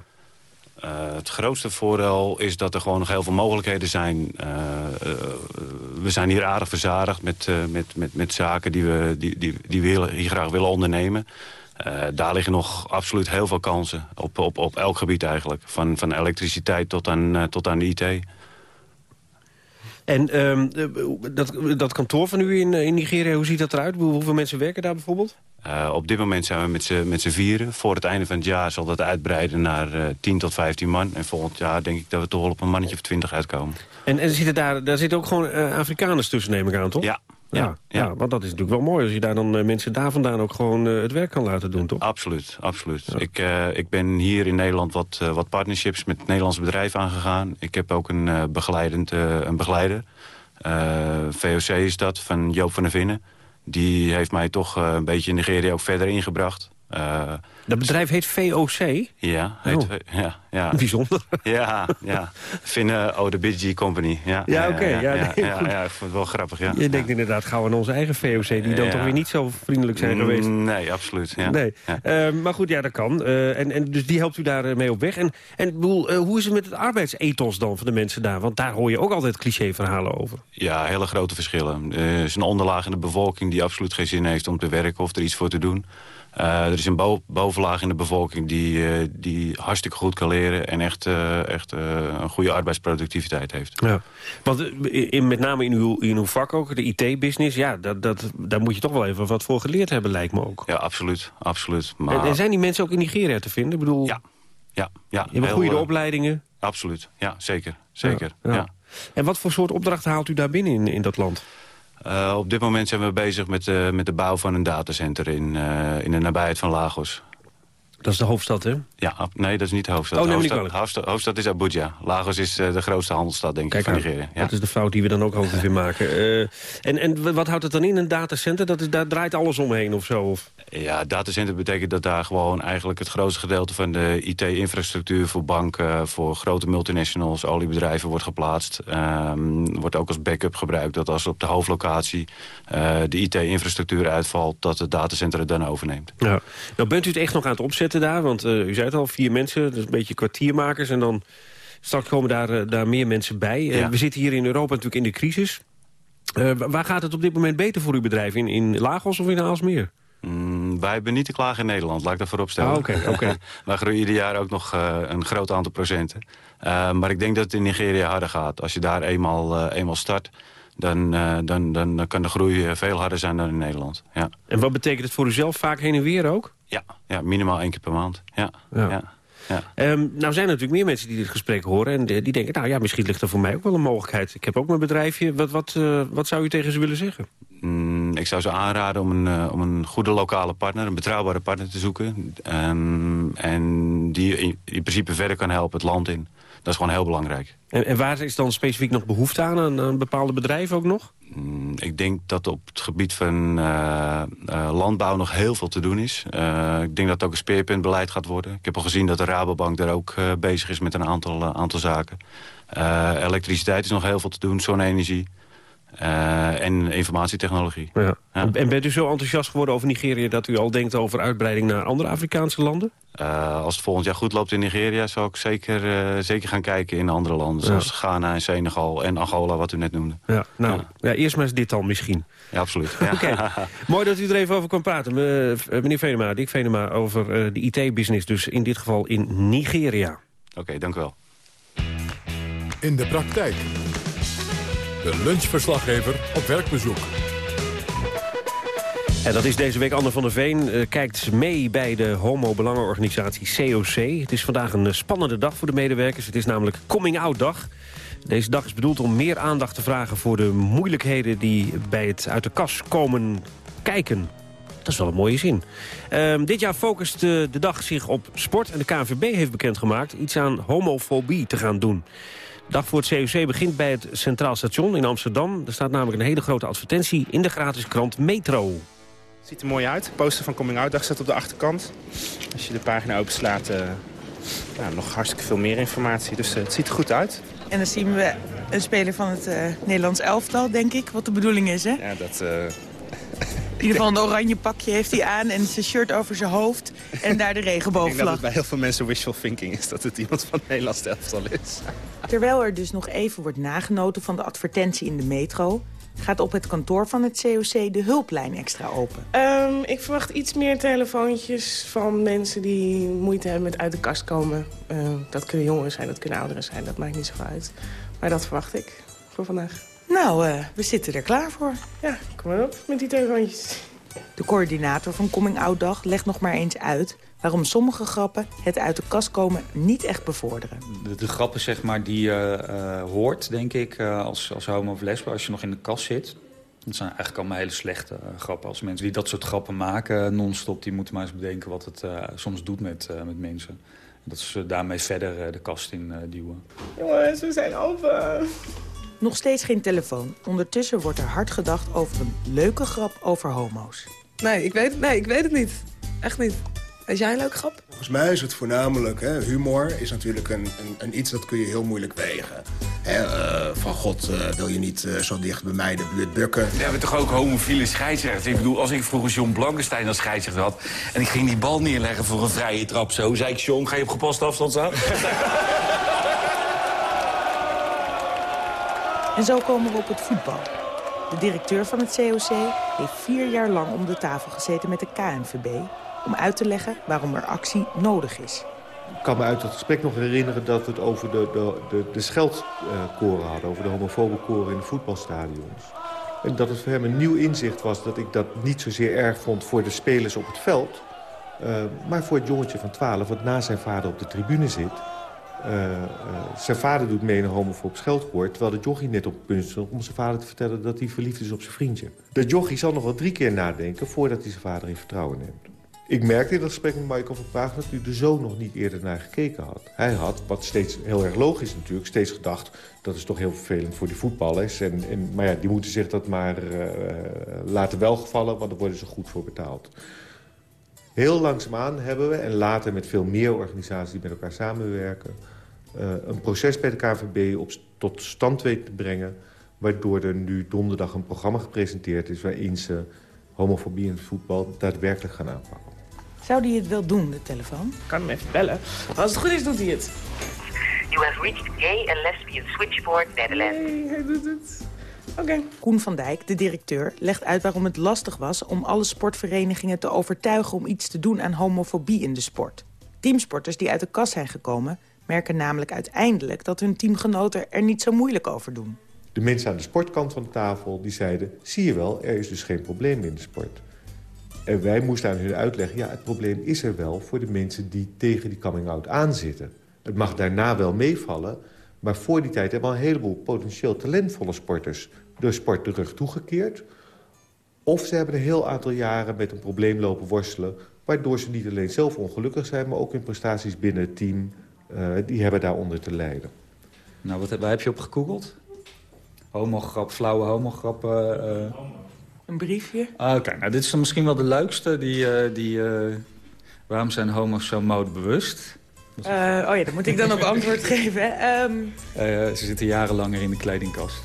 Uh, het grootste voordeel is dat er gewoon nog heel veel mogelijkheden zijn. Uh, uh, we zijn hier aardig verzadigd met, met, met, met zaken die we, die, die, die hier graag willen ondernemen. daar liggen nog absoluut heel veel kansen. Op, op, op elk gebied eigenlijk. Van, van elektriciteit tot aan, tot aan IT. En um, dat, dat kantoor van u in, in Nigeria, hoe ziet dat eruit? Hoeveel mensen werken daar bijvoorbeeld? Uh, op dit moment zijn we met z'n vieren. Voor het einde van het jaar zal dat uitbreiden naar uh, 10 tot 15 man. En volgend jaar denk ik dat we toch wel op een mannetje of 20 uitkomen. En, en zitten daar, daar zitten ook gewoon uh, Afrikaners tussen, neem ik aan, toch? Ja. Ja, ja, ja. want dat is natuurlijk wel mooi als je daar dan mensen daar vandaan ook gewoon het werk kan laten doen, toch? Absoluut, absoluut. Ja. Ik, ik ben hier in Nederland wat, wat partnerships met Nederlandse bedrijven aangegaan. Ik heb ook een, begeleidend, een begeleider. VOC is dat, van Joop van der Vinnen. Die heeft mij toch een beetje in Nigeria ook verder ingebracht. Dat bedrijf heet VOC? Ja, heet, oh. ja, ja. Bijzonder. Ja, ja. Finne Odebidji Company. Ja, ja, oké. Okay. Ja, ja, ja, ja, ik vond het wel grappig, ja. Je denkt inderdaad gauw aan onze eigen VOC... die dan toch weer niet zo vriendelijk zijn geweest. Nee, absoluut. Ja. Nee. Uh, maar goed, ja, dat kan. Uh, en, en dus die helpt u daar mee op weg. En, en bedoel, uh, hoe is het met het arbeidsethos dan van de mensen daar? Want daar hoor je ook altijd clichéverhalen over. Ja, hele grote verschillen. Er is een onderlaag in de bevolking die absoluut geen zin heeft om te werken... of er iets voor te doen. Uh, er is een bo bovenlaag in de bevolking die, uh, die hartstikke goed kan leren... en echt, uh, echt een goede arbeidsproductiviteit heeft. Ja. Want in, met name in uw, in uw vak ook, de IT-business... ja, dat, dat, daar moet je toch wel even wat voor geleerd hebben, lijkt me ook. Ja, absoluut. absoluut. Maar... En, en zijn die mensen ook in Nigeria te vinden? Ik bedoel... Ja. ja, ja je hebt goede opleidingen? Absoluut, ja, zeker. zeker ja, ja. En wat voor soort opdrachten haalt u daar binnen in, in dat land? Uh, op dit moment zijn we bezig met, met de bouw van een datacenter in, uh, in de nabijheid van Lagos. Dat is de hoofdstad, hè? Ja, nee, dat is niet de hoofdstad. Oh, nee, hoofdstad, hoofdstad, hoofdstad, is Abuja. Lagos is uh, de grootste handelsstad, denk Kijk ik, van Nigeria. Ja. Dat is de fout die we dan ook over weer maken. Uh, en, en wat houdt het dan in, een datacenter? Dat is, daar draait alles omheen of zo? Of? Ja, datacenter betekent dat daar gewoon eigenlijk het grootste gedeelte van de IT-infrastructuur voor banken, voor grote multinationals, oliebedrijven wordt geplaatst. Um, wordt ook als backup gebruikt dat als op de hoofdlocatie uh, de IT-infrastructuur uitvalt, dat het datacenter het dan overneemt. Ja. Nou bent u het echt nog aan het opzetten daar, want u zei het al, vier mensen, dus een beetje kwartiermakers en dan Straks komen daar, eh, daar meer mensen bij. Eh, Ja. we zitten hier in Europa natuurlijk in de crisis. Eh, wa- waar gaat het op dit moment beter voor uw bedrijf? In, in Lagos of in Aalsmeer? Mm, wij hebben niet te klagen in Nederland, laat ik dat voorop stellen. Ah, oké, oké. wij groeien ieder jaar ook nog eh, een groot aantal procenten. Eh, maar ik denk dat het in Nigeria harder gaat. Als je daar eenmaal, eh, eenmaal start, dan, eh, dan, dan, dan kan de groei eh, veel harder zijn dan in Nederland. Ja, En wat betekent het voor u zelf? Vaak heen en weer ook? Ja, ja minimaal één keer per maand. Ja, Ja. ja. Ehm, nou zijn er natuurlijk meer mensen die dit gesprek horen... en die die denken, nou ja, misschien ligt er voor mij ook wel een mogelijkheid. Ik heb ook mijn bedrijfje. Wat, wat, eh, wat zou u tegen ze willen zeggen? Mm, ik zou ze aanraden om een, eh, om een goede lokale partner, een betrouwbare partner te zoeken. Ehm, en die in, in principe verder kan helpen het land in. Dat is gewoon heel belangrijk. En, en waar is dan specifiek nog behoefte aan? Aan, aan bepaalde bedrijven ook nog? Mm, Ik denk dat op het gebied van eh, eh, landbouw nog heel veel te doen is. Eh, ik denk dat het ook een speerpuntbeleid gaat worden. Ik heb al gezien dat de Rabobank daar ook bezig is met een aantal, aantal zaken. Elektriciteit is nog heel veel te doen, zonne-energie. Eh, en informatietechnologie. Ja. En bent u zo enthousiast geworden over Nigeria... dat u al denkt over uitbreiding naar andere Afrikaanse landen? Eh, als het volgend jaar goed loopt in Nigeria... zou ik zeker, eh, zeker gaan kijken in andere landen. Zoals Ghana en Senegal en Angola, wat u net noemde. Ja, nou, ja. eerst maar eens dit dan misschien. Ja, absoluut. Ja. Oké, mooi dat u er even over kwam praten. Me- meneer Venema, Dick Venema, over eh, de IT-business. Dus in dit geval in Nigeria. Oké, dank u wel. In de praktijk. De lunchverslaggever op werkbezoek. En dat is deze week Anne van der Veen. eh, kijkt mee bij de homo-belangenorganisatie COC. Het is vandaag een eh, spannende dag voor de medewerkers. Het is namelijk Coming Out Dag. Deze dag is bedoeld om meer aandacht te vragen voor de moeilijkheden... die bij het uit de kas komen kijken. Dat is wel een mooie zin. Ehm, dit jaar focust eh, de dag zich op sport. En de KNVB heeft bekendgemaakt iets aan homofobie te gaan doen. De dag voor het COC begint bij het Centraal Station in Amsterdam. Er staat namelijk een hele grote advertentie in de gratis krant Metro. Ziet er mooi uit. De poster van Coming Out Dag staat op de achterkant. Als je de pagina openslaat, eh nou, nog hartstikke veel meer informatie. Dus eh, het ziet er goed uit. En dan zien we een speler van het eh, Nederlands elftal, denk ik, wat de bedoeling is, hè? Ja, dat... In ieder geval een oranje pakje heeft hij aan en zijn shirt over zijn hoofd. En daar de ik denk dat regenboogvlag. het bij heel veel mensen wishful thinking is dat het iemand van het Nederlands elftal is. Terwijl er dus nog even wordt nagenoten van de advertentie in de metro... gaat op het kantoor van het COC de hulplijn extra open. Ehm, ik verwacht iets meer telefoontjes van mensen die moeite hebben met uit de kast komen. Ehm, dat kunnen jongeren zijn, dat kunnen ouderen zijn, dat maakt niet zoveel uit. Maar dat verwacht ik voor vandaag. Nou, eh, we zitten er klaar voor. Ja, kom maar op met die telefoontjes. De coördinator van Coming Out Dag legt nog maar eens uit... waarom sommige grappen het uit de kast komen niet echt bevorderen. De, de grappen zeg maar, die je eh, hoort, denk ik, eh, als, als homo of lesbo, als je nog in de kast zit. Dat zijn eigenlijk allemaal hele slechte eh, grappen. Als mensen die dat soort grappen maken eh, non-stop... die moeten maar eens bedenken wat het eh, soms doet met, eh, met mensen. En dat ze daarmee verder eh, de kast in eh, duwen. Jongens, we zijn open. Nog steeds geen telefoon. Ondertussen wordt er hard gedacht over een leuke grap over homo's. Nee, ik weet het, nee, ik weet het niet. Echt niet. Is jij een leuke grap? Volgens mij is het voornamelijk, hè, humor is natuurlijk een, een, een iets dat kun je heel moeilijk wegen. Hè, eh, van god, eh, wil je niet eh, zo dicht bij mij de buurt bukken? We hebben toch ook homofiele scheidsrechters. Ik bedoel, als ik vroeger John Blankenstein als scheidsrechter had... en ik ging die bal neerleggen voor een vrije trap zo... zei ik, John, ga je op gepaste afstand staan? En zo komen we op het voetbal. De directeur van het COC heeft vier jaar lang om de tafel gezeten met de KNVB... om uit te leggen waarom er actie nodig is. Ik kan me uit het gesprek nog herinneren dat we het over de, de, de, de scheldkoren hadden. Over de homofobe koren in de voetbalstadions. En dat het voor hem een nieuw inzicht was dat ik dat niet zozeer erg vond voor de spelers op het veld. eh, maar voor het jongetje van 12 wat na zijn vader op de tribune zit. Eh, eh, zijn vader doet mee een homofoob scheldkoor... terwijl de jochie net op punt stond om zijn vader te vertellen... dat hij verliefd is op zijn vriendje. De jochie zal nog wel drie keer nadenken voordat hij zijn vader in vertrouwen neemt. Ik merkte in dat gesprek met Michael van Praag dat hij er zo nog niet eerder naar gekeken had. Hij had, wat steeds heel erg logisch natuurlijk, steeds gedacht... dat is toch heel vervelend voor die voetballers. En, en, maar ja, die moeten zich dat maar eh, laten welgevallen, want daar worden ze goed voor betaald. Heel langzaamaan hebben we, en later met veel meer organisaties die met elkaar samenwerken... eh, een proces bij de KVB op, tot stand weten te brengen... waardoor er nu donderdag een programma gepresenteerd is... waarin ze homofobie in het voetbal daadwerkelijk gaan aanpakken. Zou die het wel doen, de telefoon? Ik kan hem even bellen. Als het goed is, doet hij het. You have reached Gay and Lesbian Switchboard Netherlands. Nee, hij doet het. Oké. Koen van Dijk, de directeur, legt uit waarom het lastig was... om alle sportverenigingen te overtuigen om iets te doen aan homofobie in de sport. Teamsporters die uit de kast zijn gekomen... merken namelijk uiteindelijk dat hun teamgenoten er niet zo moeilijk over doen. De mensen aan de sportkant van de tafel die zeiden... zie je wel, er is dus geen probleem in de sport. En wij moesten aan hun uitleggen... ja, het probleem is er wel voor de mensen die tegen die coming-out aanzitten. Het mag daarna wel meevallen... maar voor die tijd hebben al een heleboel potentieel talentvolle sporters... door sport de rug toegekeerd. Of ze hebben een heel aantal jaren met een probleem lopen worstelen... waardoor ze niet alleen zelf ongelukkig zijn... maar ook in prestaties binnen het team... Uh, die hebben daaronder te lijden. Nou, wat, waar heb je op gegoogeld? Homograp, flauwe homograp. Uh, een briefje. Ah, Oké, nou dit is dan misschien wel de leukste. Die, uh, die, uh, waarom zijn homo's zo modebewust? Uh, oh ja, daar moet ik dan op antwoord geven. Um... ze zitten jarenlanger in de kledingkast.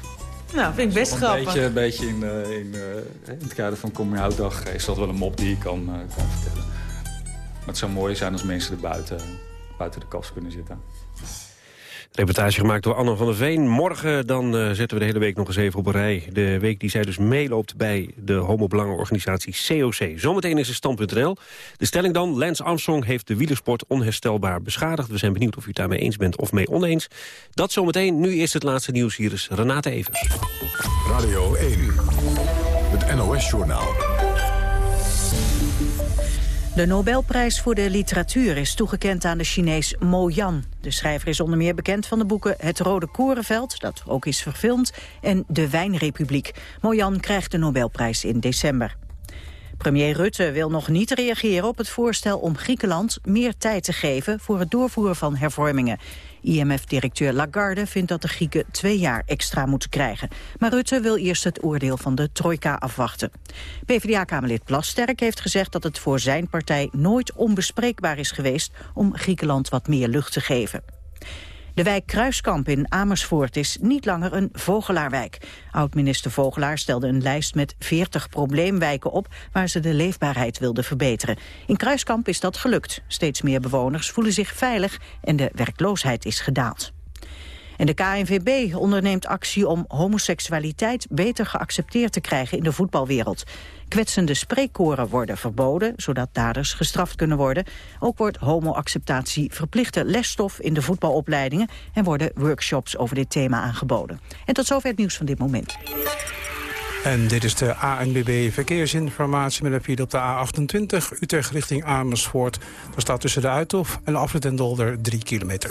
Nou, vind ik best een grappig. Beetje, een beetje in, in, in het kader van Coming Out Dag is dat wel een mop die ik kan, kan vertellen. Maar het zou mooi zijn als mensen er buiten, de kast kunnen zitten. Reportage gemaakt door Anne van der Veen. Morgen dan uh, zetten we de hele week nog eens even op een rij. De week die zij dus meeloopt bij de homobelangenorganisatie COC. Zometeen is het stand.nl. De stelling dan, Lance Armstrong heeft de wielersport onherstelbaar beschadigd. We zijn benieuwd of u het daarmee eens bent of mee oneens. Dat zometeen, nu is het laatste nieuws. Hier is Renate Evers. Radio 1, het NOS-journaal. De Nobelprijs voor de literatuur is toegekend aan de Chinees Mo Yan. De schrijver is onder meer bekend van de boeken Het Rode Korenveld, dat ook is verfilmd, en De Wijnrepubliek. Mo Yan krijgt de Nobelprijs in december. Premier Rutte wil nog niet reageren op het voorstel om Griekenland meer tijd te geven voor het doorvoeren van hervormingen. IMF-directeur Lagarde vindt dat de Grieken twee jaar extra moeten krijgen. Maar Rutte wil eerst het oordeel van de trojka afwachten. PvdA-kamerlid Plasterk heeft gezegd dat het voor zijn partij nooit onbespreekbaar is geweest om Griekenland wat meer lucht te geven. De wijk Kruiskamp in Amersfoort is niet langer een vogelaarwijk. Oud-minister Vogelaar stelde een lijst met 40 probleemwijken op... waar ze de leefbaarheid wilde verbeteren. In Kruiskamp is dat gelukt. Steeds meer bewoners voelen zich veilig en de werkloosheid is gedaald. En de KNVB onderneemt actie om homoseksualiteit beter geaccepteerd te krijgen in de voetbalwereld. Kwetsende spreekkoren worden verboden, zodat daders gestraft kunnen worden. Ook wordt homoacceptatie verplichte lesstof in de voetbalopleidingen... en worden workshops over dit thema aangeboden. En tot zover het nieuws van dit moment. En dit is de ANBB Verkeersinformatie met een file op de A28... Utrecht richting Amersfoort. Daar staat tussen de Uithof en Afrit en Dolder 3 kilometer.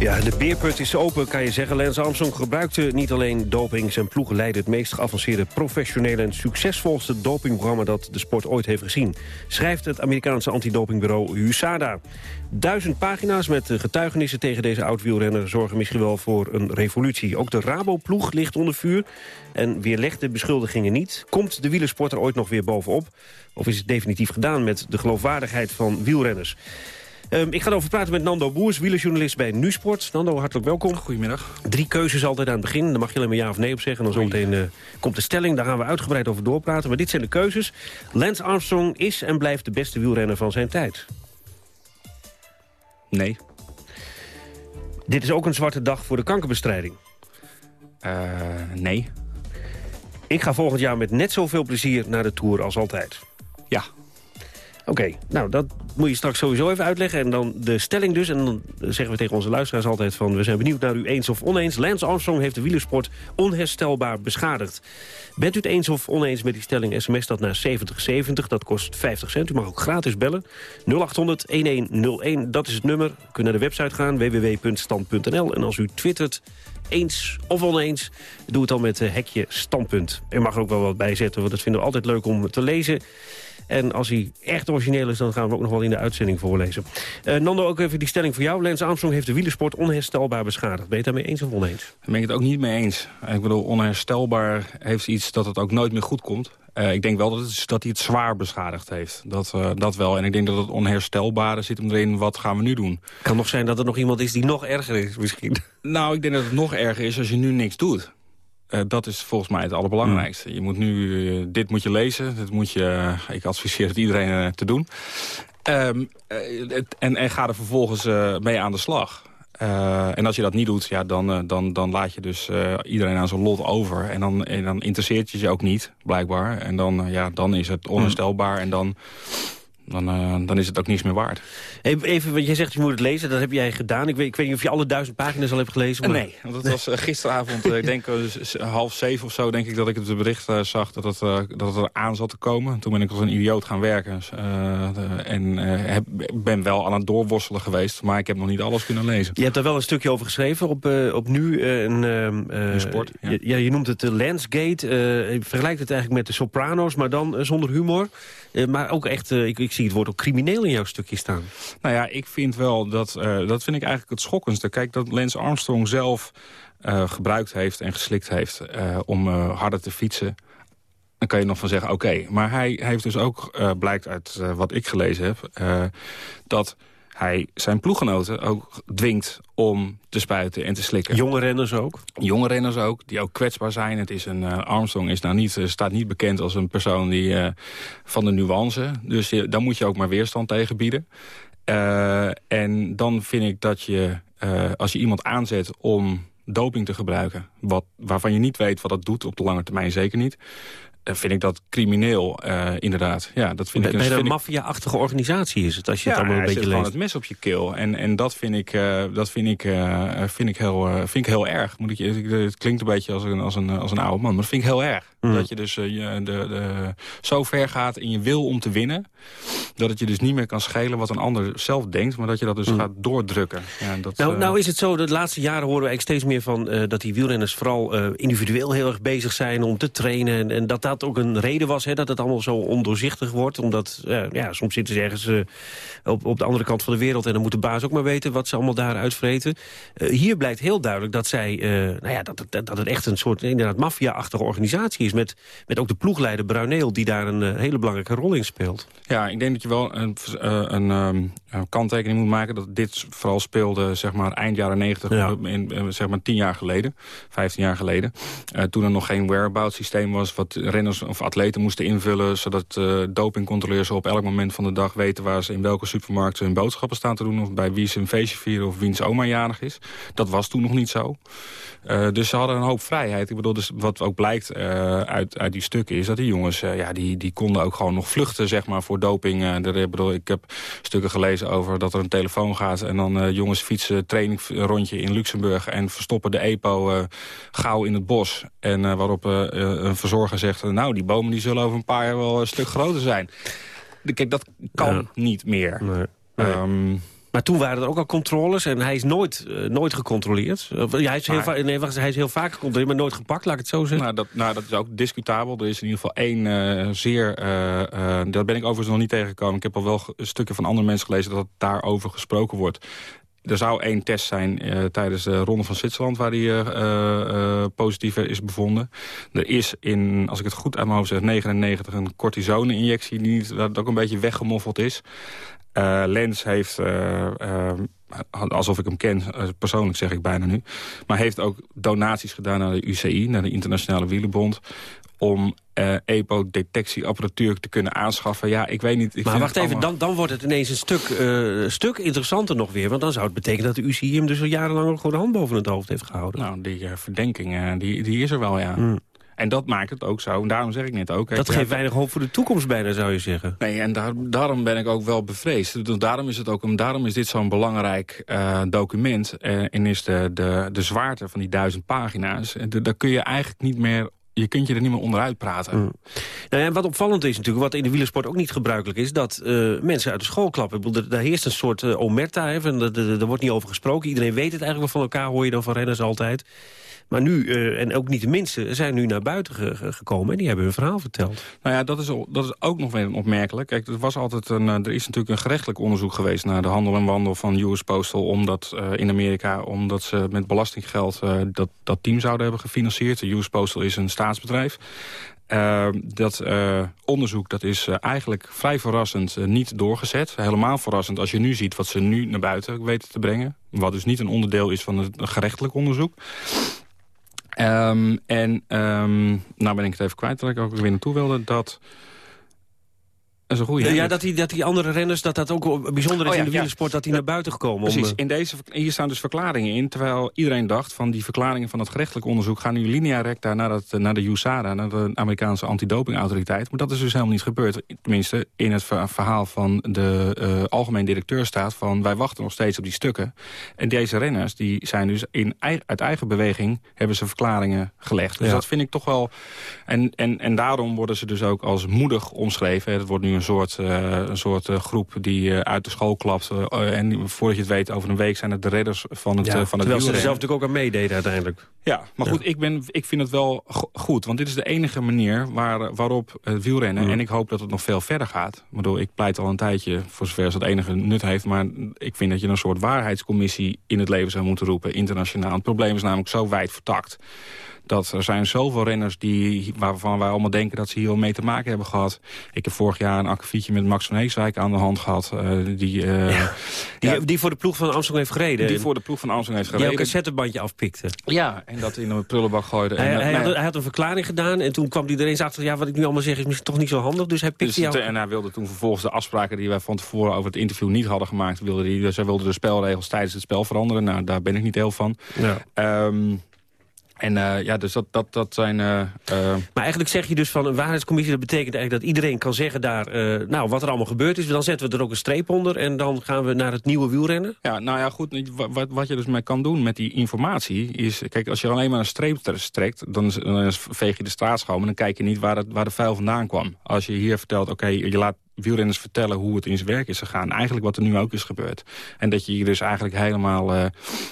Ja, de beerput is open, kan je zeggen. Lance Armstrong gebruikte niet alleen doping. Zijn ploeg leidde het meest geavanceerde, professionele... en succesvolste dopingprogramma dat de sport ooit heeft gezien. Schrijft het Amerikaanse antidopingbureau USADA. Duizend pagina's met getuigenissen tegen deze oud-wielrenner... zorgen misschien wel voor een revolutie. Ook de Rabo-ploeg ligt onder vuur en weerlegt de beschuldigingen niet. Komt de wielersport er ooit nog weer bovenop? Of is het definitief gedaan met de geloofwaardigheid van wielrenners? Um, ik ga erover praten met Nando Boers, wielerjournalist bij Nusport. Nando, hartelijk welkom. Goedemiddag. Drie keuzes altijd aan het begin. Daar mag je alleen maar ja of nee op zeggen. En dan zometeen uh, komt de stelling. Daar gaan we uitgebreid over doorpraten. Maar dit zijn de keuzes. Lance Armstrong is en blijft de beste wielrenner van zijn tijd. Nee. Dit is ook een zwarte dag voor de kankerbestrijding. Uh, nee. Ik ga volgend jaar met net zoveel plezier naar de Tour als altijd. Ja. Oké, nou dat moet je straks sowieso even uitleggen. En dan de stelling dus. En dan zeggen we tegen onze luisteraars altijd van... we zijn benieuwd naar u eens of oneens. Lance Armstrong heeft de wielersport onherstelbaar beschadigd. Bent u het eens of oneens met die stelling? SMS dat naar 7070, dat kost 50 cent. U mag ook gratis bellen. 0800-1101, dat is het nummer. U kunt naar de website gaan, www.stand.nl. En als u twittert eens of oneens, doe het dan met het hekje standpunt. U mag er ook wel wat bij zetten, want dat vinden we altijd leuk om te lezen. En als hij echt origineel is, dan gaan we ook nog wel in de uitzending voorlezen. Uh, Nando, ook even die stelling voor jou. Lance Armstrong heeft de wielersport onherstelbaar beschadigd. Ben je het daarmee eens of oneens? Daar ben ik het ook niet mee eens. Ik bedoel, onherstelbaar heeft iets dat het ook nooit meer goed komt. Uh, ik denk wel dat, het, dat hij het zwaar beschadigd heeft. Dat, uh, dat wel. En ik denk dat het onherstelbare zit hem erin, wat gaan we nu doen? Kan nog zijn dat er nog iemand is die nog erger is misschien. Nou, ik denk dat het nog erger is als je nu niks doet. Eh, dat is volgens mij het allerbelangrijkste. Je moet nu, eh, dit moet je lezen. Dit moet je, ik adviseer het iedereen te doen. Ehm, en, en ga er vervolgens mee aan de slag. en als je dat niet doet, ja, dan, dan, dan laat je dus iedereen aan zijn lot over. En dan, en dan interesseert je ze ook niet, blijkbaar. En dan, ja, dan is het onherstelbaar. En dan dan, uh, dan is het ook niets meer waard. Even, want jij zegt je moet het lezen, dat heb jij gedaan. Ik weet, ik weet niet of je alle duizend pagina's al hebt gelezen. Maar... Nee, want het was uh, gisteravond, ik denk half zeven of zo... denk ik dat ik het bericht uh, zag dat het, dat het er aan zat te komen. Toen ben ik als een idioot gaan werken. De, en heb, ben wel aan het doorworstelen geweest, maar ik heb nog niet alles kunnen lezen. Je hebt daar wel een stukje over geschreven op, op nu. een sport, ja. Je, ja. je noemt het de Landsgate. je vergelijkt het eigenlijk met de Sopranos, maar dan zonder humor. maar ook echt, ik, ik het woord ook crimineel in jouw stukje staan. Nou ja, ik vind wel dat, uh, dat vind ik eigenlijk het schokkendste. Kijk, dat Lance Armstrong zelf uh, gebruikt heeft en geslikt heeft uh, om harder te fietsen dan kan je nog van zeggen, oké. Maar hij heeft dus ook, blijkt uit wat ik gelezen heb... Dat hij zijn ploeggenoten ook dwingt om te spuiten en te slikken. Jonge renners ook? Jonge renners ook, die ook kwetsbaar zijn. Het is een, uh, Armstrong is nou niet, uh, staat niet bekend als een persoon die, uh, van de nuance. Dus daar moet je ook maar weerstand tegen bieden. en dan vind ik dat je, als je iemand aanzet om doping te gebruiken... Wat, waarvan je niet weet wat dat doet, op de lange termijn zeker niet vind ik dat crimineel, uh, inderdaad. Ja, dat vind bij, ik bij een maffia-achtige organisatie is het, als je ja, het allemaal een beetje leest. het mes op je keel. En, en dat vind ik, uh, dat vind ik, uh, vind ik, heel, vind ik heel erg. Moet ik, het klinkt een beetje als een, als een, als een oude man, maar dat vind ik heel erg. Mm. Dat je dus je, de, de, zo ver gaat in je wil om te winnen... dat het je dus niet meer kan schelen wat een ander zelf denkt... maar dat je dat dus mm. gaat doordrukken. Ja, dat, nou, nou is het zo, de laatste jaren horen we eigenlijk steeds meer van... dat die wielrenners vooral individueel heel erg bezig zijn om te trainen... en, en dat dat ook een reden was hè, dat het allemaal zo ondoorzichtig wordt. Omdat uh, ja, soms zitten ze ergens uh, op, op de andere kant van de wereld... en dan moet de baas ook maar weten wat ze allemaal daar uitvreten. Uh, hier blijkt heel duidelijk dat, zij, nou ja, dat, dat, dat het echt een soort inderdaad maffia-achtige organisatie is... Met, met ook de ploegleider Bruineel die daar een hele belangrijke rol in speelt. Ja, ik denk dat je wel een, een, um, een kanttekening moet maken... dat dit vooral speelde zeg maar, eind jaren 90, ja. in, zeg maar 10 jaar geleden, 15 jaar geleden. toen er nog geen whereabout systeem was... wat of atleten moesten invullen... zodat uh, dopingcontroleurs op elk moment van de dag weten... waar ze in welke supermarkt hun boodschappen staan te doen... of bij wie ze een feestje vieren of wiens oma jarig is. Dat was toen nog niet zo. Uh, dus ze hadden een hoop vrijheid. Ik bedoel, dus wat ook blijkt uh, uit, uit die stukken is dat die jongens... ja, die, die konden ook gewoon nog vluchten zeg maar, voor doping. Ik, bedoel, ik heb stukken gelezen over dat er een telefoon gaat... en dan jongens fietsen training rondje in Luxemburg... en verstoppen de EPO gauw in het bos. En waarop een verzorger zegt... nou, die bomen die zullen over een paar jaar wel een stuk groter zijn. Kijk, dat kan ja. niet meer. Nee. Nee. Um, maar toen waren er ook al controles en hij is nooit, uh, nooit gecontroleerd. Ja, hij, is heel maar, nee, wacht, hij is heel vaak gecontroleerd, maar nooit gepakt, laat ik het zo zeggen. Nou, dat, nou, dat is ook discutabel. Er is in ieder geval één uh, zeer... Uh, dat ben ik overigens nog niet tegengekomen. Ik heb al wel stukken van andere mensen gelezen dat het daarover gesproken wordt. Er zou één test zijn uh, tijdens de Ronde van Zwitserland... waar die uh, uh, positief is bevonden. Er is in, als ik het goed uit mijn hoofd zeg, 99 een cortisone-injectie... die dat ook een beetje weggemoffeld is. Lens heeft, alsof ik hem ken, persoonlijk zeg ik bijna nu... maar heeft ook donaties gedaan naar de UCI, naar de Internationale Wielenbond om uh, EPO-detectieapparatuur te kunnen aanschaffen. Ja, ik weet niet... Ik maar wacht even, dan, dan wordt het ineens een stuk, uh, stuk interessanter nog weer. Want dan zou het betekenen dat de UCI hem dus al jarenlang gewoon de hand boven het hoofd heeft gehouden. Nou, die uh, verdenking, die, die is er wel, ja. Mm. En dat maakt het ook zo. En daarom zeg ik net ook... Dat geeft weinig hoop voor de toekomst bijna, zou je zeggen. Nee, en daar, daarom ben ik ook wel bevreesd. Daarom is, het ook, daarom is dit zo'n belangrijk uh, document. Uh, en is de, de, de zwaarte van die duizend pagina's. Daar kun je eigenlijk niet meer je kunt je er niet meer onderuit praten. Mm. Nou ja, wat opvallend is natuurlijk, wat in de wielersport ook niet gebruikelijk is... dat uh, mensen uit de school klappen. Daar heerst een soort uh, omerta, hè, er wordt niet over gesproken. Iedereen weet het eigenlijk wel van elkaar, hoor je dan van renners altijd. Maar nu, uh, en ook niet de minste, zijn nu naar buiten ge gekomen... en die hebben hun verhaal verteld. Nou ja, dat is, dat is ook nog weer opmerkelijk. Kijk, er, was altijd een, er is natuurlijk een gerechtelijk onderzoek geweest... naar de handel en wandel van US Postal omdat, uh, in Amerika... omdat ze met belastinggeld dat, dat team zouden hebben gefinancierd. De US is een staatsbedrijf. Dat onderzoek dat is eigenlijk vrij verrassend niet doorgezet. Helemaal verrassend als je nu ziet wat ze nu naar buiten weten te brengen. Wat dus niet een onderdeel is van het gerechtelijk onderzoek. Ehm, en ehm, nou ben ik het even kwijt dat ik ook weer naartoe wilde. Dat dat is een goede. Ja, dat die, dat die andere renners, dat dat ook bijzonder is Oh ja, in de ja. wielersport, dat die naar buiten gekomen. Precies, Om, eh, in deze, hier staan dus verklaringen in. Terwijl iedereen dacht van die verklaringen van het gerechtelijk onderzoek... gaan nu linea recta naar, dat, naar de USADA, naar de Amerikaanse antidopingautoriteit. Maar dat is dus helemaal niet gebeurd. Tenminste, in het ver- verhaal van de eh, algemeen directeur staat van... wij wachten nog steeds op die stukken. En deze renners, die zijn dus in, uit eigen beweging... hebben ze verklaringen gelegd. Dus Ja. dat vind ik toch wel... En, en, en daarom worden ze dus ook als moedig omschreven. Het wordt nu een soort, eh, een soort eh, groep die eh, uit de school klapt. en voordat je het weet, over een week zijn het de redders van het, ja, van het terwijl ze er zelf natuurlijk ook aan meededen uiteindelijk. Ja, maar goed, ik, ben, ik vind het wel go- goed. Want dit is de enige manier waar, waarop het wielrennen... Mm. en ik hoop dat het nog veel verder gaat. Bedoel, ik pleit al een tijdje, voor zover het enige nut heeft... maar ik vind dat je een soort waarheidscommissie in het leven zou moeten roepen, internationaal. Het probleem is namelijk zo wijd vertakt dat er zijn zoveel renners die, waarvan wij allemaal denken dat ze hier al mee te maken hebben gehad. Ik heb vorig jaar een akkefietje met Max van Heeswijk aan de hand gehad. eh, die, eh, Die, ja, die voor de ploeg van Amsterdam heeft gereden. die voor de ploeg van Amsterdam heeft Die ook gereden. een cassettebandje afpikte. Ja, en dat in een prullenbak gooide. Hij, En, eh, hij, had, ja. hij had een verklaring gedaan en toen kwam hij ineens achter... ja, wat ik nu allemaal zeg is misschien toch niet zo handig, dus hij Dus pikte jou. en hij wilde toen vervolgens de afspraken die wij van tevoren over het interview niet hadden gemaakt. Wilde hij, dus hij wilde de spelregels tijdens het spel veranderen. Nou, daar ben ik niet heel van. Ja. Ehm, en eh, ja, dus dat, dat, dat zijn... eh, eh, Maar eigenlijk zeg je dus van een waarheidscommissie... dat betekent eigenlijk dat iedereen kan zeggen daar... eh, nou, wat er allemaal gebeurd is. Dan zetten we er ook een streep onder... en dan gaan we naar het nieuwe wielrennen. Ja, nou ja, goed. wa- Wat, wat je dus mee kan doen met die informatie is... Kijk, als je alleen maar een streep strekt, dan, veeg je de straat schoon... en dan kijk je niet waar, het, waar de vuil vandaan kwam. Als je hier vertelt, oké, je laat wielrenners vertellen hoe het in zijn werk is gegaan. Eigenlijk wat er nu ook is gebeurd. En dat je je dus eigenlijk helemaal eh,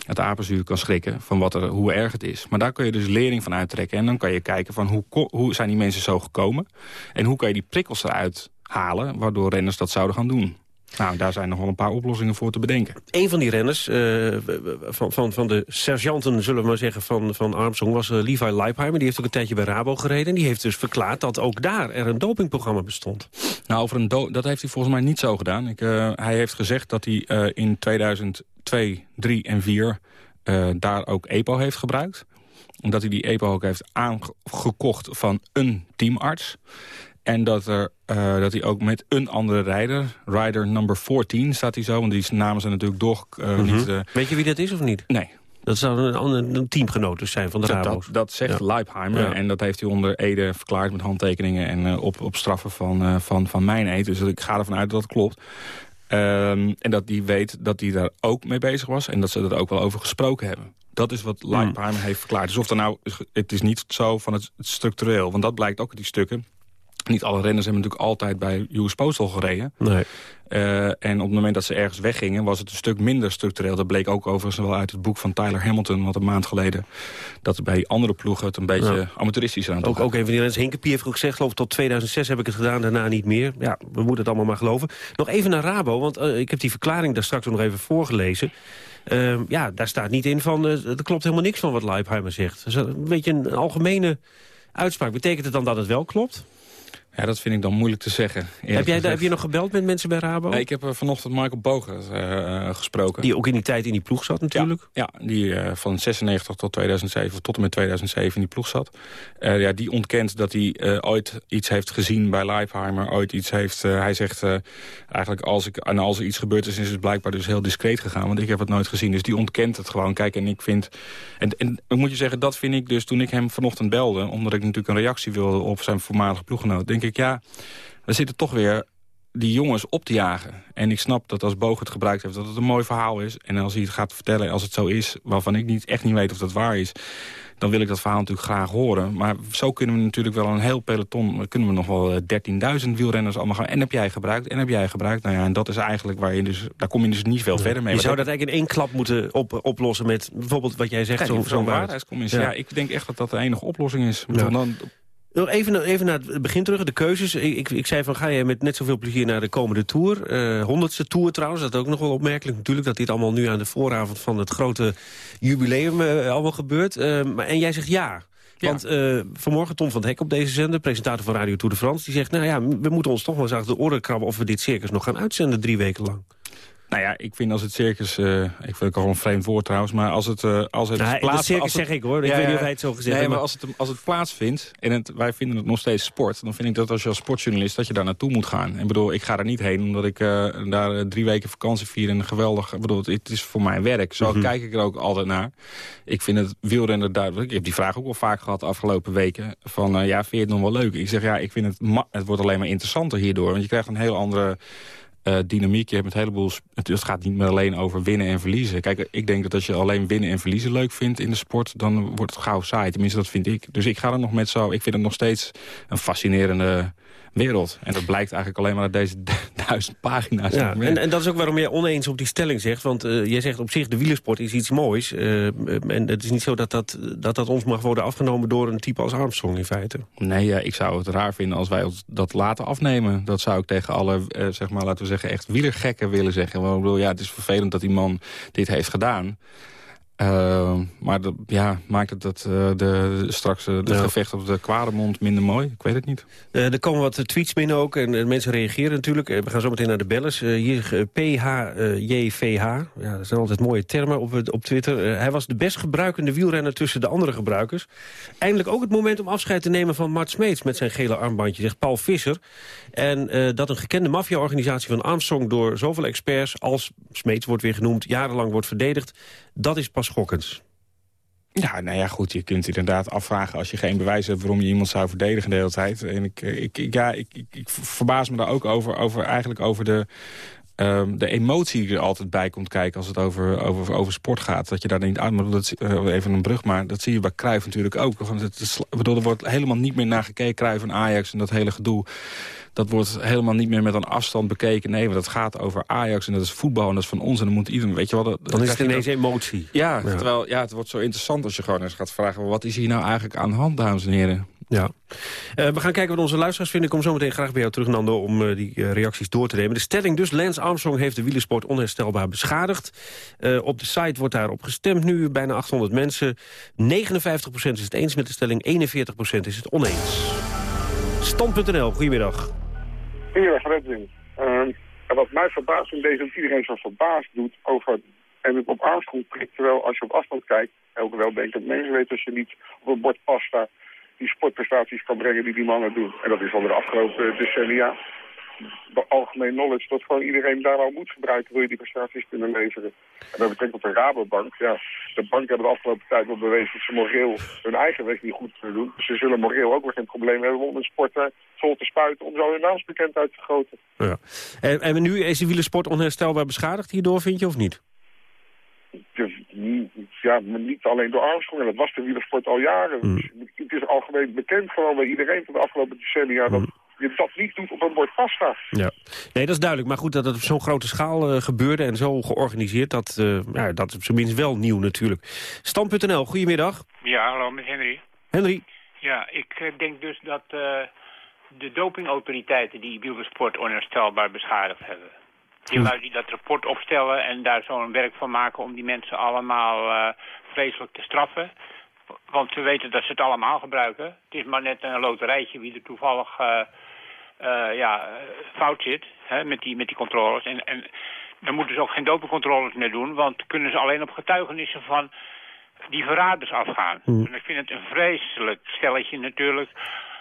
het apenzuur kan schrikken... van wat er, hoe erg het is. Maar daar kun je dus lering van uittrekken. En dan kan je kijken van hoe, hoe zijn die mensen zo gekomen... en hoe kan je die prikkels eruit halen... waardoor renners dat zouden gaan doen. Nou, daar zijn nog wel een paar oplossingen voor te bedenken. Een van die renners, eh, van, van, van de sergeanten, zullen we maar zeggen, van, van Armstrong... was eh, Levi Leipheimer. Die heeft ook een tijdje bij Rabo gereden. En die heeft dus verklaard dat ook daar er een dopingprogramma bestond. Nou, over een dat heeft hij volgens mij niet zo gedaan. Ik, eh, hij heeft gezegd dat hij in 2002, 3 en 4 eh, daar ook EPO heeft gebruikt. En dat hij die EPO ook heeft aangekocht van een teamarts. En dat, er, eh, dat hij ook met een andere rijder, rider number 14 staat hij zo... want die namen zijn natuurlijk door... eh, Mhm. niet, eh, Weet je wie dat is of niet? Nee. Dat zou een, ander- teamgenoot dus zijn van de Dat, Rabo's. dat, dat zegt Ja. Leipheimer. Ja. En dat heeft hij onder Ede verklaard met handtekeningen... en op, op straffen van, van, van mijn eed. Dus ik ga ervan uit dat dat klopt. Ehm, en dat hij weet dat hij daar ook mee bezig was... en dat ze er ook wel over gesproken hebben. Dat is wat Leipheimer heeft verklaard. Dus of er nou, het is niet zo van het, het structureel. Want dat blijkt ook uit die stukken. Niet alle renners hebben natuurlijk altijd bij US Postal gereden. Nee. Eh, en op het moment dat ze ergens weggingen, was het een stuk minder structureel. Dat bleek ook overigens wel uit het boek van Tyler Hamilton, wat een maand geleden. Dat bij andere ploegen het een beetje Ja. amateuristisch aan Ook, ook een van die renners, Hinkepie heeft ook gezegd... geloof ik, tot 2006 heb ik het gedaan, daarna niet meer. Ja, we moeten het allemaal maar geloven. Nog even naar Rabo, want eh, ik heb die verklaring daar straks nog even voorgelezen. Ehm, ja, daar staat niet in van... eh, er klopt helemaal niks van wat Leipheimer zegt. Een beetje een algemene uitspraak. Betekent het dan dat het wel klopt? Ja, dat vind ik dan moeilijk te zeggen. Heb, jij, heb je nog gebeld met mensen bij Rabo? Nee, ik heb eh, vanochtend Michael Bogen eh, gesproken. Die ook in die tijd in die ploeg zat natuurlijk. Ja, die eh, van 96 tot 2007, tot en met 2007 in die ploeg zat. Ja, die ontkent dat hij ooit iets heeft gezien bij Leipheimer. Ooit iets heeft, hij zegt eigenlijk als, ik, en als er iets gebeurd is, is het blijkbaar dus heel discreet gegaan. Want ik heb het nooit gezien. Dus die ontkent het gewoon. Kijk, en ik vind... En, en moet je zeggen, dat vind ik dus toen ik hem vanochtend belde... omdat ik natuurlijk een reactie wilde op zijn voormalige ploeggenoot... denk ik, ja, we zitten toch weer die jongens op te jagen. En ik snap dat als Boog het gebruikt heeft, dat het een mooi verhaal is. En als hij het gaat vertellen, als het zo is, waarvan ik niet, echt niet weet of dat waar is... dan wil ik dat verhaal natuurlijk graag horen. Maar zo kunnen we natuurlijk wel een heel peloton... kunnen we nog wel eh, 13.000 wielrenners allemaal gaan. En heb jij gebruikt, en heb jij gebruikt. Nou ja, en dat is eigenlijk waar je dus... daar kom je dus niet veel verder mee. Je zou dat eigenlijk in één klap moeten op, oplossen met bijvoorbeeld wat jij zegt. Zo'n zo'n zo'n waarheid. waarheidscommissie. Ja. ik denk echt dat dat de enige oplossing is. Bedoel, Dan, Nog even, even naar het begin terug, de keuzes. Ik, ik, ik zei van, ga je met net zoveel plezier naar de komende Tour? Eh, honderdste Tour trouwens, dat is ook nog wel opmerkelijk natuurlijk... dat dit allemaal nu aan de vooravond van het grote jubileum eh, allemaal gebeurt. Eh, maar, en jij zegt ja. Want eh, vanmorgen Tom van Hek op deze zender, presentator van Radio Tour de France... die zegt, nou ja, we moeten ons toch wel eens achter de oren krabben... of we dit circus nog gaan uitzenden drie weken lang. Nou ja, ik vind als het circus... Uh, ik vind het al een vreemd woord trouwens, maar als het, uh, als het nou, plaats... circus zeg ik hoor, ik weet niet of hij het zo gezegd nee, maar als het, als het plaatsvindt, en het, wij vinden het nog steeds sport... dan vind ik dat als je als sportjournalist dat je daar naartoe moet gaan. Ik bedoel, ik ga er niet heen omdat ik uh, daar drie weken vakantie vier... en geweldig... Ik bedoel, het is voor mijn werk. Zo Mhm. kijk ik er ook altijd naar. Ik vind het wielrennen duidelijk. Ik heb die vraag ook wel vaak gehad de afgelopen weken. Van, ja, vind je het nog wel leuk? Ik zeg, ja, ik vind het... Het wordt alleen maar interessanter hierdoor. Want je krijgt een heel andere uh, dynamiek. Je hebt een heleboel... Het, het gaat niet meer alleen over winnen en verliezen. Kijk, ik denk dat als je alleen winnen en verliezen leuk vindt in de sport... dan wordt het gauw saai. Tenminste, dat vind ik. Dus ik ga er nog met zo... Ik vind het nog steeds een fascinerende wereld. En dat blijkt eigenlijk alleen maar uit deze duizend pagina's. Ja, en, en dat is ook waarom jij oneens op die stelling zegt. Want uh, jij zegt op zich, de wielersport is iets moois. Uh, en het is niet zo dat dat, dat dat ons mag worden afgenomen... door een type als Armstrong in feite. Nee, ja, ik zou het raar vinden als wij ons dat laten afnemen. Dat zou ik tegen alle, uh, zeg maar, laten we zeggen, echt wielergekken willen zeggen. Want ik bedoel, ja, het is vervelend dat die man dit heeft gedaan... Uh, maar dat, ja, maakt het dat uh, de, straks uh, Ja. gevecht op de kwade mond minder mooi? Ik weet het niet. Eh, er komen wat tweets binnen ook en, en mensen reageren natuurlijk. Eh, we gaan zo meteen naar de bellers. Eh, hier eh, PHJVH, ja, dat zijn altijd mooie termen op, op Twitter. Eh, hij was de best gebruikende wielrenner tussen de andere gebruikers. Eindelijk ook het moment om afscheid te nemen van Mart Smeets... met zijn gele armbandje, zegt Paul Visser. En eh, dat een gekende maffia-organisatie van Armstrong... door zoveel experts als Smeets wordt weer genoemd... jarenlang wordt verdedigd, dat is pas schokkend. Ja, nou ja, goed, je kunt inderdaad afvragen... als je geen bewijs hebt waarom je iemand zou verdedigen de hele tijd. En ik, eh, ik, ja, ik, ik, ik verbaas me daar ook over, over eigenlijk over de... ehm, de emotie die er altijd bij komt kijken als het over, over, over sport gaat. Dat je daar niet uit moet. Dat, eh, even een brug, maar dat zie je bij Cruijff natuurlijk ook. Want het bedoel, er wordt helemaal niet meer naar gekeken. Cruijff en Ajax en dat hele gedoe. Dat wordt helemaal niet meer met een afstand bekeken. Nee, want het gaat over Ajax en dat is voetbal en dat is van ons. En dan moet iedereen, weet je wel... Dat, Dan is het ineens emotie. ja, terwijl ja, het wordt zo interessant als je gewoon eens gaat vragen... wat is hier nou eigenlijk aan de hand, dames en heren? Ja. Eh, we gaan kijken wat onze luisteraars vinden. Ik kom zo meteen graag bij jou terug, Nando, om eh, die eh, reacties door te nemen. De stelling dus, Lance Armstrong heeft de wielersport onherstelbaar beschadigd. Op de site wordt daarop gestemd nu, bijna 800 mensen. 59% is het eens met de stelling, 41% is het oneens. Stand.nl, goedemiddag. Goedemiddag, Redwin. Ehm, en wat mij verbaast in deze dat iedereen zo verbaasd doet over... en het op Armstrong prikt, terwijl als je op afstand kijkt... ook wel denkt dat mensen weten als je niet op een bord pasta... die sportprestaties kan brengen die die mannen doen. En dat is al de afgelopen decennia. De algemeen knowledge dat gewoon iedereen daar al moet gebruiken... wil je die prestaties kunnen leveren. En dat betekent op de Rabobank. Ja, de banken hebben de afgelopen tijd wel bewezen dat ze moreel hun eigen weg niet goed kunnen doen. Dus ze zullen moreel ook weer geen probleem hebben om een sporter vol te spuiten... om zo hun naamsbekendheid te vergroten. Ja. En, en nu is de wielersport onherstelbaar beschadigd hierdoor, vind je, of niet? Mm, ja, maar niet alleen door Armstrong. En dat was de wielersport al jaren. Mm. Dus het is algemeen bekend gewoon bij iedereen van de afgelopen decennia... dat je dat niet doet op een bord pasta. Ja. Nee, dat is duidelijk. Maar goed, dat het op zo'n grote schaal eh, gebeurde en zo georganiseerd... Dat, eh, ja, dat is op zijn minst wel nieuw natuurlijk. Stand.nl, goedemiddag. Ja, hallo, met Henry. Henry. Ja, ik eh, denk dus dat eh, de dopingautoriteiten die wielersport onherstelbaar beschadigd hebben. Die lui die dat rapport opstellen en daar zo'n werk van maken om die mensen allemaal eh, vreselijk te straffen. Want ze weten dat ze het allemaal gebruiken. Het is maar net een loterijtje wie er toevallig eh, eh, ja, fout zit hè, met, die, met die controles. En, en dan moeten ze ook geen dopingcontroles meer doen, want kunnen ze alleen op getuigenissen van die verraders afgaan. En ik vind het een vreselijk stelletje natuurlijk.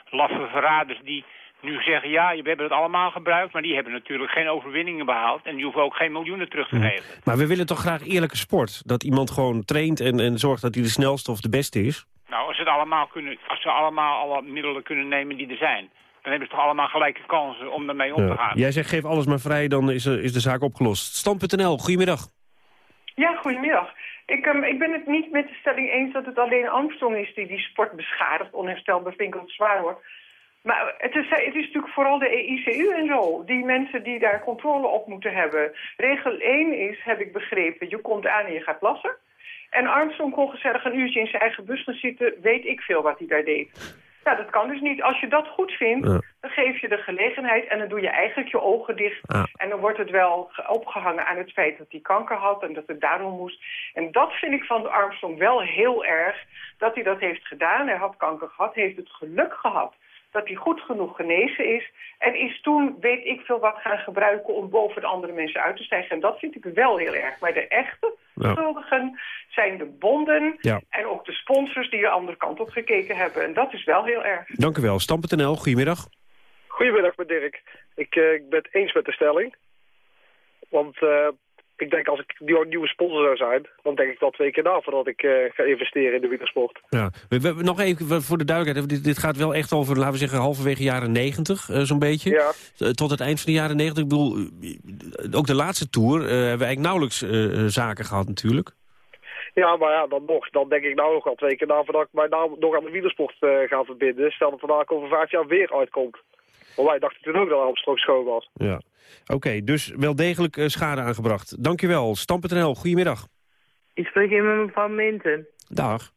Laffe verraders die nu zeggen, ja, we hebben het allemaal gebruikt... maar die hebben natuurlijk geen overwinningen behaald... en die hoeven ook geen miljoenen terug te geven. Maar we willen toch graag eerlijke sport? Dat iemand gewoon traint en, en zorgt dat hij de snelste of de beste is? Nou, als, ze het allemaal kunnen, als ze allemaal alle middelen kunnen nemen die er zijn... dan hebben ze toch allemaal gelijke kansen om daarmee om te Ja. gaan. Jij zegt geef alles maar vrij, dan is, er, is de zaak opgelost. Stand.nl, goedemiddag. Ja, goedemiddag. Ik, ehm, ik ben het niet met de stelling eens dat het alleen Armstrong is die die sport beschadigt. Onherstelbaar vind ik zwaar hoor. Maar het is, het is natuurlijk vooral de E ICU en zo. Die mensen die daar controle op moeten hebben. Regel 1 is, heb ik begrepen, je komt aan en je gaat plassen. En Armstrong kon gezellig een uurtje in zijn eigen bus gaan zitten. Weet ik veel wat hij daar deed. Ja, dat kan dus niet. Als je dat goed vindt, Ja. dan geef je de gelegenheid... en dan doe je eigenlijk je ogen dicht. En dan wordt het wel ge- opgehangen aan het feit dat hij kanker had... en dat het daarom moest. En dat vind ik van de Armstrong wel heel erg, dat hij dat heeft gedaan. Hij had kanker gehad, heeft het geluk gehad dat hij goed genoeg genezen is. En is toen, weet ik veel wat, gaan gebruiken om boven de andere mensen uit te stijgen. En dat vind ik wel heel erg. Maar de echte Ja. schuldigen zijn de bonden Ja. en ook de sponsors die de andere kant op gekeken hebben. En dat is wel heel erg. Dank u wel. Stam.nl, goedemiddag. Goedemiddag, met Dirk. Ik, eh, ik ben het eens met de stelling. Want eh, ik denk als ik nieuw- nieuwe sponsor zou zijn... dan denk ik wel twee keer na voordat ik eh, ga investeren in de wielersport. Ja. We, we- nog even voor de duidelijkheid. Dit, dit gaat wel echt over, laten we zeggen, halverwege jaren negentig, eh, zo'n beetje. Ja. Eh, Tot het eind van de jaren negentig. Ik bedoel, ook de laatste tour hebben we eigenlijk nauwelijks zaken gehad natuurlijk. Ja, maar ja, dan nog. Dan denk ik nou nog wel twee keer na voordat ik mij nou nog aan de wielersport ga verbinden. Stel dat het vandaag over vijf jaar weer uitkomt. Want wij dachten toen ook dat Armstrong schoon was. Ja. Oké, dus wel degelijk eh, schade aangebracht. Dank je wel. Stam.nl, goedemiddag. Ik spreek hier met mevrouw Minten. Dag.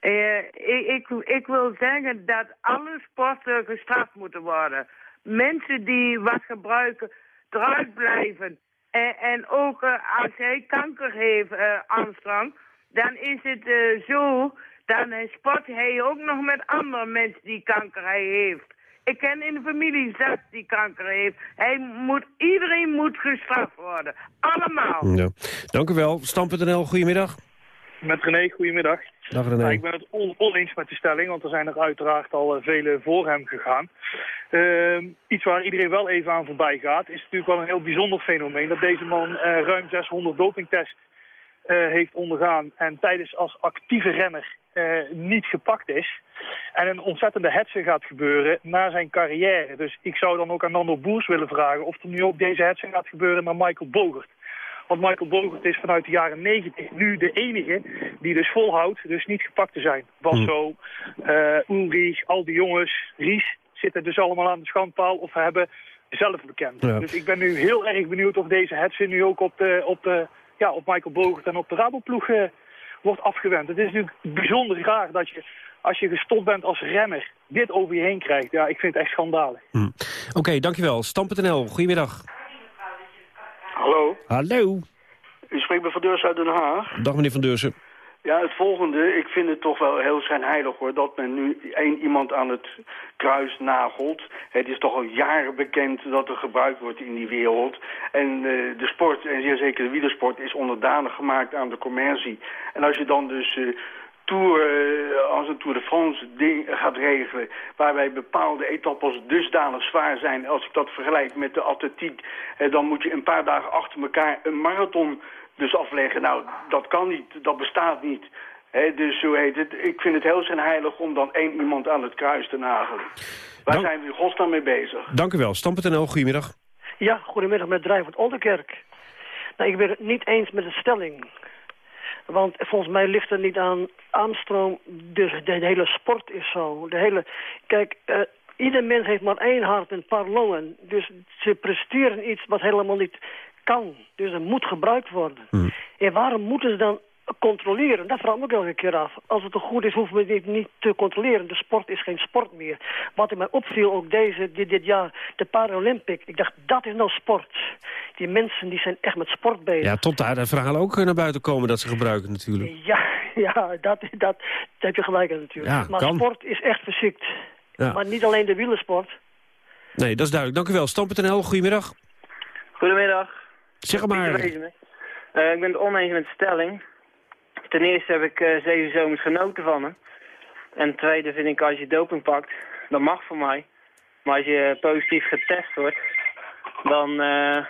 Eh, ik, ik, ik wil zeggen dat alle sporten gestraft moeten worden. Mensen die wat gebruiken, eruit blijven. En, en ook eh, als hij kanker heeft, Armstrong, dan is het eh, zo, dan sport hij ook nog met andere mensen die kanker hij heeft. Ik ken in de familie zelf die kanker heeft. Hij moet, iedereen moet gestraft worden. Allemaal. Ja. Dank u wel. Stam.nl, goedemiddag. Met René, goedemiddag. Dag René. Nou, ik ben het on- oneens met de stelling, want er zijn er uiteraard al uh, vele voor hem gegaan. Uh, iets waar iedereen wel even aan voorbij gaat, is natuurlijk wel een heel bijzonder fenomeen. Dat deze man uh, ruim 600 dopingtests heeft ondergaan en tijdens als actieve renner niet gepakt is. En een ontzettende hetze gaat gebeuren na zijn carrière. Dus ik zou dan ook aan Nando Boers willen vragen of er nu ook deze hetze gaat gebeuren naar Michael Bogert. Want Michael Bogert is vanuit de jaren 90 nu de enige die dus volhoudt dus niet gepakt te zijn. Basso, uh, Ulrich, al die jongens, Ries zitten dus allemaal aan de schandpaal of hebben zelf bekend. Ja. Dus ik ben nu heel erg benieuwd of deze hetze nu ook op, de, op, de, ja, op Michael Bogert en op de Raboploeg uh, wordt afgewend. Het is natuurlijk bijzonder raar dat je als je gestopt bent als renner dit over je heen krijgt. Ja, ik vind het echt schandalig. Hm. Oké, okay, dankjewel. Stam.nl, goedemiddag. Hallo. Hallo. U spreekt met Van Deursen uit Den Haag. Dag meneer Van Deursen. Ja, het volgende. Ik vind het toch wel heel schijnheilig hoor, dat men nu één iemand aan het kruis nagelt. Het is toch al jaren bekend dat er gebruikt wordt in die wereld. En uh, de sport, en zeer zeker de wielersport, is onderdanig gemaakt aan de commercie. En als je dan dus... Uh, Tour, uh, als een Tour de France ding gaat regelen... waarbij bepaalde etappes dusdanig zwaar zijn... als ik dat vergelijk met de atletiek... Dan moet je een paar dagen achter elkaar een marathon dus afleggen. Nou, dat kan niet, dat bestaat niet. He, dus zo heet het. Ik vind het heel schijnheilig om dan één iemand aan het kruis te nagelen. Waar Dank... zijn we in godsnaam mee bezig? Dank u wel. Stam.nl, goedemiddag. Ja, goedemiddag met Drijvend Onderkerk. Nou, ik ben het niet eens met de stelling. Want volgens mij ligt het niet aan Armstrong. Dus de, de hele sport is zo. De hele, kijk, uh, ieder mens heeft maar één hart en een paar longen. Dus ze presteren iets wat helemaal niet kan. Dus het moet gebruikt worden. Hmm. En waarom moeten ze dan controleren? Dat vraag ik elke keer af. Als het goed is, hoeven we dit niet te controleren. De sport is geen sport meer. Wat in mij opviel ook deze, dit, dit jaar, de Paralympic. Ik dacht, dat is nou sport. Die mensen die zijn echt met sport bezig. Ja, tot daar de verhalen ook naar buiten komen dat ze gebruiken natuurlijk. Ja, ja dat, dat, dat heb je gelijk aan natuurlijk. Ja, maar kan. sport is echt verziekt. Ja. Maar niet alleen de wielersport. Nee, dat is duidelijk. Dank u wel. Stam.nl, goedemiddag. Goedemiddag. Zeg maar. Uh, ik ben het oneens met de stelling. Ten eerste heb ik uh, zeven zomers genoten van hem. En ten tweede vind ik als je doping pakt, dat mag voor mij. Maar als je positief getest wordt, dan, uh,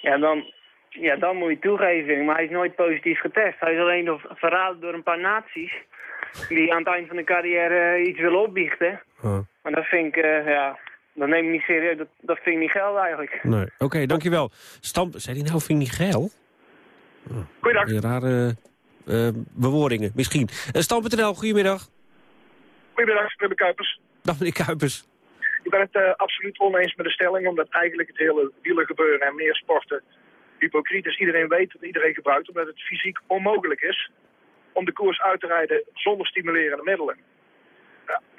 ja, dan, ja, dan moet je toegeven. Maar hij is nooit positief getest. Hij is alleen door, verraden door een paar naties die aan het eind van de carrière iets willen opbiechten. Huh. Maar dat vind ik, uh, ja, dat neem ik niet serieus. Dat, dat vind ik niet geil eigenlijk. Nee. Oké, okay, dankjewel. Stam, zei hij nou vind ik niet geil? Oh, Goeiedag. Rare uh, bewoordingen, misschien. Uh, Stam.nl, goedemiddag. Goedemiddag, meneer Kuipers. Dag meneer Kuipers. Ik ben het uh, absoluut oneens met de stelling, omdat eigenlijk het hele wielergebeuren en meer sporten hypocriet is. Iedereen weet dat iedereen gebruikt, omdat het fysiek onmogelijk is om de koers uit te rijden zonder stimulerende middelen.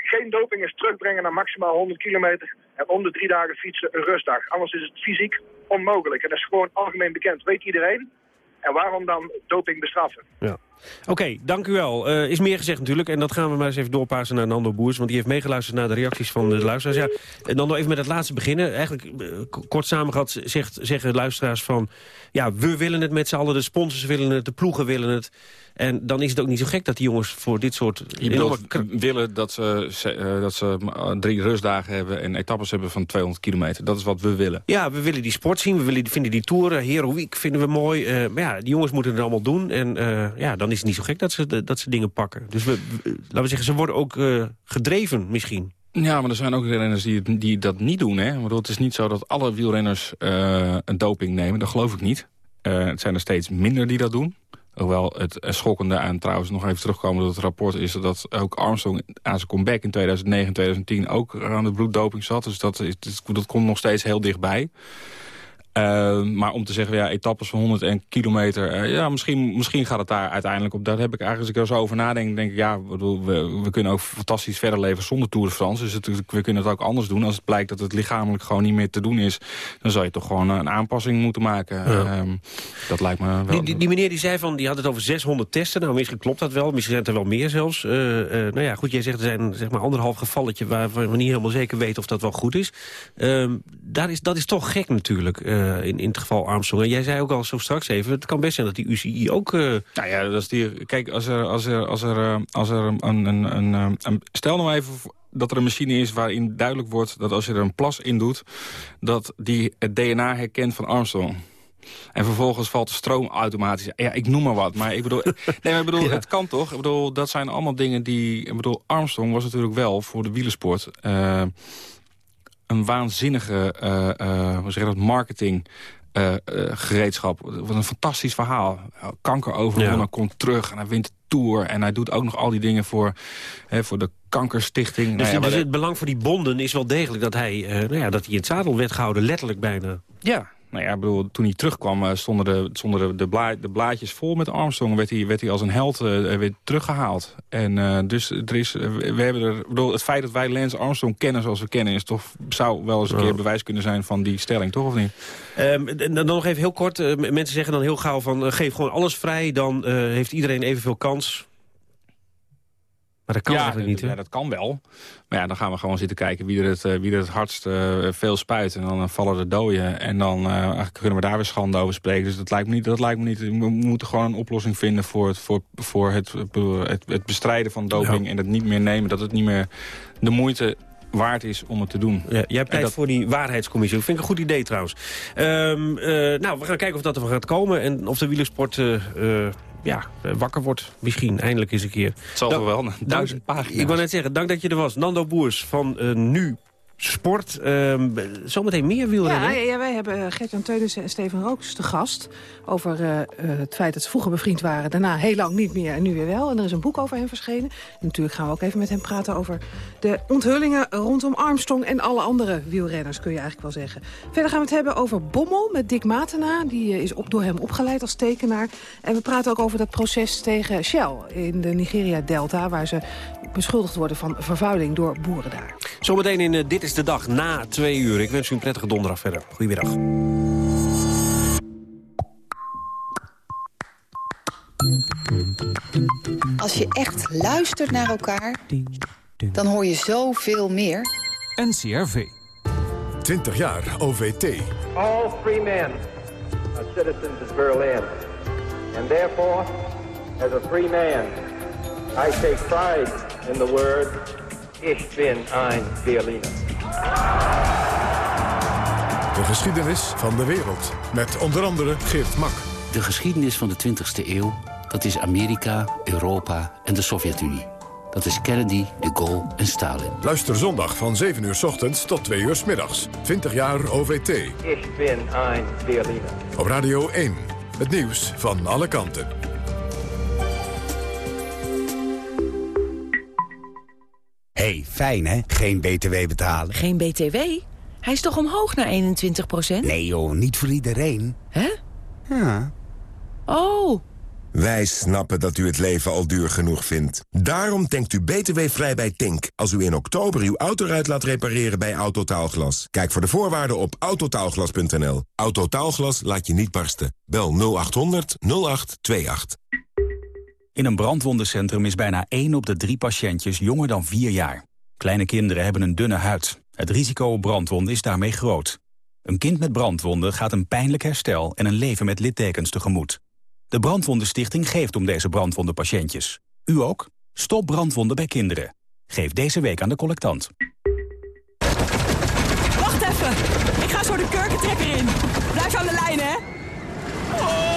Geen doping is terugbrengen naar maximaal 100 kilometer en om de drie dagen fietsen een rustdag. Anders is het fysiek onmogelijk. En dat is gewoon algemeen bekend. Weet iedereen. En waarom dan doping bestraffen? Ja. Oké, dank u wel. Uh, is meer gezegd natuurlijk. En dat gaan we maar eens even doorpassen naar Nando Boers. Want die heeft meegeluisterd naar de reacties van de luisteraars. Ja, Nando, even met het laatste beginnen. Eigenlijk, uh, kort samengevat, zegt, zeggen luisteraars van... ja, we willen het met z'n allen, de sponsors willen het, de ploegen willen het. En dan is het ook niet zo gek dat die jongens voor dit soort... Je enorme... willen dat ze, uh, dat ze drie rustdagen hebben en etappes hebben van 200 kilometer. Dat is wat we willen. Ja, we willen die sport zien. We willen, vinden die toeren heroïek vinden we mooi. Maar ja, die jongens moeten het allemaal doen. En ja, dan is het niet zo gek dat ze, dat ze dingen pakken. Dus we, laten we zeggen, ze worden ook gedreven misschien. Ja, maar er zijn ook renners die, die dat niet doen. Hè? Want het is niet zo dat alle wielrenners een doping nemen. Dat geloof ik niet. het zijn er steeds minder die dat doen. Hoewel het schokkende aan trouwens nog even terugkomen dat het rapport is... dat ook Armstrong aan zijn comeback in 2009 en 2010 ook aan de bloeddoping zat. Dus dat, is, dat komt nog steeds heel dichtbij. Uh, maar om te zeggen, ja, etappes van 101 kilometer... Uh, ja, misschien, misschien gaat het daar uiteindelijk op. Daar heb ik eigenlijk, als ik er zo over nadenk... denk ik, ja, we, we, we kunnen ook fantastisch verder leven zonder Tour de France. Dus het, we kunnen het ook anders doen. Als het blijkt dat het lichamelijk gewoon niet meer te doen is... dan zou je toch gewoon een aanpassing moeten maken. Ja. Uh, dat lijkt me wel... Die, die, die, meneer die zei van, die had het over 600 testen. Nou, misschien klopt dat wel. Misschien zijn er wel meer zelfs. Uh, nou ja, goed, jij zegt er zijn zeg maar anderhalf gevalletje... waarvan we niet helemaal zeker weten of dat wel goed is. Ehm, daar is dat is toch gek natuurlijk... Uh, in, in het geval Armstrong. En jij zei ook al zo straks even, het kan best zijn dat die UCI ook... Uh... Nou ja, dat is die, kijk, als er, als er, als er, als er een, een, een, een, Stel nou even dat er een machine is waarin duidelijk wordt... dat als je er een plas in doet, dat die het DNA herkent van Armstrong. En vervolgens valt de stroom automatisch. Ja, ik noem maar wat. Maar ik bedoel, nee, maar ik bedoel het kan toch? Ik bedoel, dat zijn allemaal dingen die... Ik bedoel, Armstrong was natuurlijk wel voor de wielersport... Uh, een waanzinnige uh, uh, hoe zeg je dat, marketing uh, gereedschap. Wat een fantastisch verhaal. Kanker overwonnen, ja. komt terug en hij wint de Tour. En hij doet ook nog al die dingen voor, hè, voor de kankerstichting. Dus, nou ja, dus het belang voor die bonden is wel degelijk... dat hij, nou ja, dat hij in het zadel werd gehouden, letterlijk bijna. Ja, nou ja, bedoel, toen hij terugkwam stonden, de, stonden de, de, bla, de blaadjes vol met Armstrong. Werd hij, werd hij als een held uh, weer teruggehaald. En uh, dus er is, we hebben er, bedoel, het feit dat wij Lance Armstrong kennen zoals we kennen... Is toch, zou wel eens een keer bewijs kunnen zijn van die stelling, toch of niet? Um, dan nog even heel kort. Mensen zeggen dan heel gauw van geef gewoon alles vrij. Dan heeft iedereen evenveel kans. Maar dat kan ja, eigenlijk niet, hè? Ja, dat kan wel. Maar ja, dan gaan we gewoon zitten kijken wie er het, uh, wie er het hardst uh, veel spuit. En dan uh, vallen de doden. En dan eigenlijk kunnen we daar weer schande over spreken. Dus dat lijkt me niet. Dat lijkt me niet. We moeten gewoon een oplossing vinden voor het, voor, voor het, het, het bestrijden van doping. Ja. En het niet meer nemen. Dat het niet meer de moeite waard is om het te doen. Ja, jij hebt tijd dat... voor die waarheidscommissie. Dat vind ik een goed idee trouwens. Um, nou, we gaan kijken of dat er gaat komen. En of de wielersport ja, wakker wordt. Misschien, eindelijk eens een keer. Het zal wel, duizend pagina's. Ik wou net zeggen, dank dat je er was. Nando Boers van uh, Nu sport. Uh, zometeen meer wielrennen. Ja, ja wij hebben Gert-Jan Teunissen en Steven Rooks te gast... over uh, het feit dat ze vroeger bevriend waren. Daarna heel lang niet meer en nu weer wel. En er is een boek over hen verschenen. En natuurlijk gaan we ook even met hem praten over de onthullingen... rondom Armstrong en alle andere wielrenners, kun je eigenlijk wel zeggen. Verder gaan we het hebben over Bommel met Dick Matena. Die is op, door hem opgeleid als tekenaar. En we praten ook over dat proces tegen Shell in de Nigeria-delta... waar ze beschuldigd worden van vervuiling door boeren daar. Zometeen in uh, Dit is de dag na twee uur. Ik wens u een prettige donderdag verder. Goedemiddag. Als je echt luistert naar elkaar, dan hoor je zoveel meer. NCRV. 20 jaar OVT. All free men are citizens of Berlin. And therefore, as a free man, I take pride in the word Ich bin ein Berliner. De geschiedenis van de wereld. Met onder andere Geert Mak. De geschiedenis van de 20e eeuw, dat is Amerika, Europa en de Sovjet-Unie. Dat is Kennedy, de Gaulle en Stalin. Luister zondag van 7 uur s ochtends tot 2 uur s middags. 20 jaar OVT. Bin ein Berliner. Op Radio 1. Het nieuws van alle kanten. Hey, fijn hè? Geen BTW betalen. Geen BTW? Hij is toch omhoog naar 21% Nee joh, niet voor iedereen. Hè? Ja. Oh. Wij snappen dat u het leven al duur genoeg vindt. Daarom denkt u btw-vrij bij Tink... als u in oktober uw autoruit laat repareren bij Autotaalglas. Kijk voor de voorwaarden op autotaalglas.nl. Autotaalglas laat je niet barsten. Bel 0800 0828. In een brandwondencentrum is bijna 1 op de drie patiëntjes jonger dan 4 jaar. Kleine kinderen hebben een dunne huid. Het risico op brandwonden is daarmee groot. Een kind met brandwonden gaat een pijnlijk herstel en een leven met littekens tegemoet. De Brandwondenstichting geeft om deze brandwondenpatiëntjes. U ook? Stop brandwonden bij kinderen. Geef deze week aan de collectant. Wacht even. Ik ga zo de kurkentrekker in. Blijf aan de lijn, hè.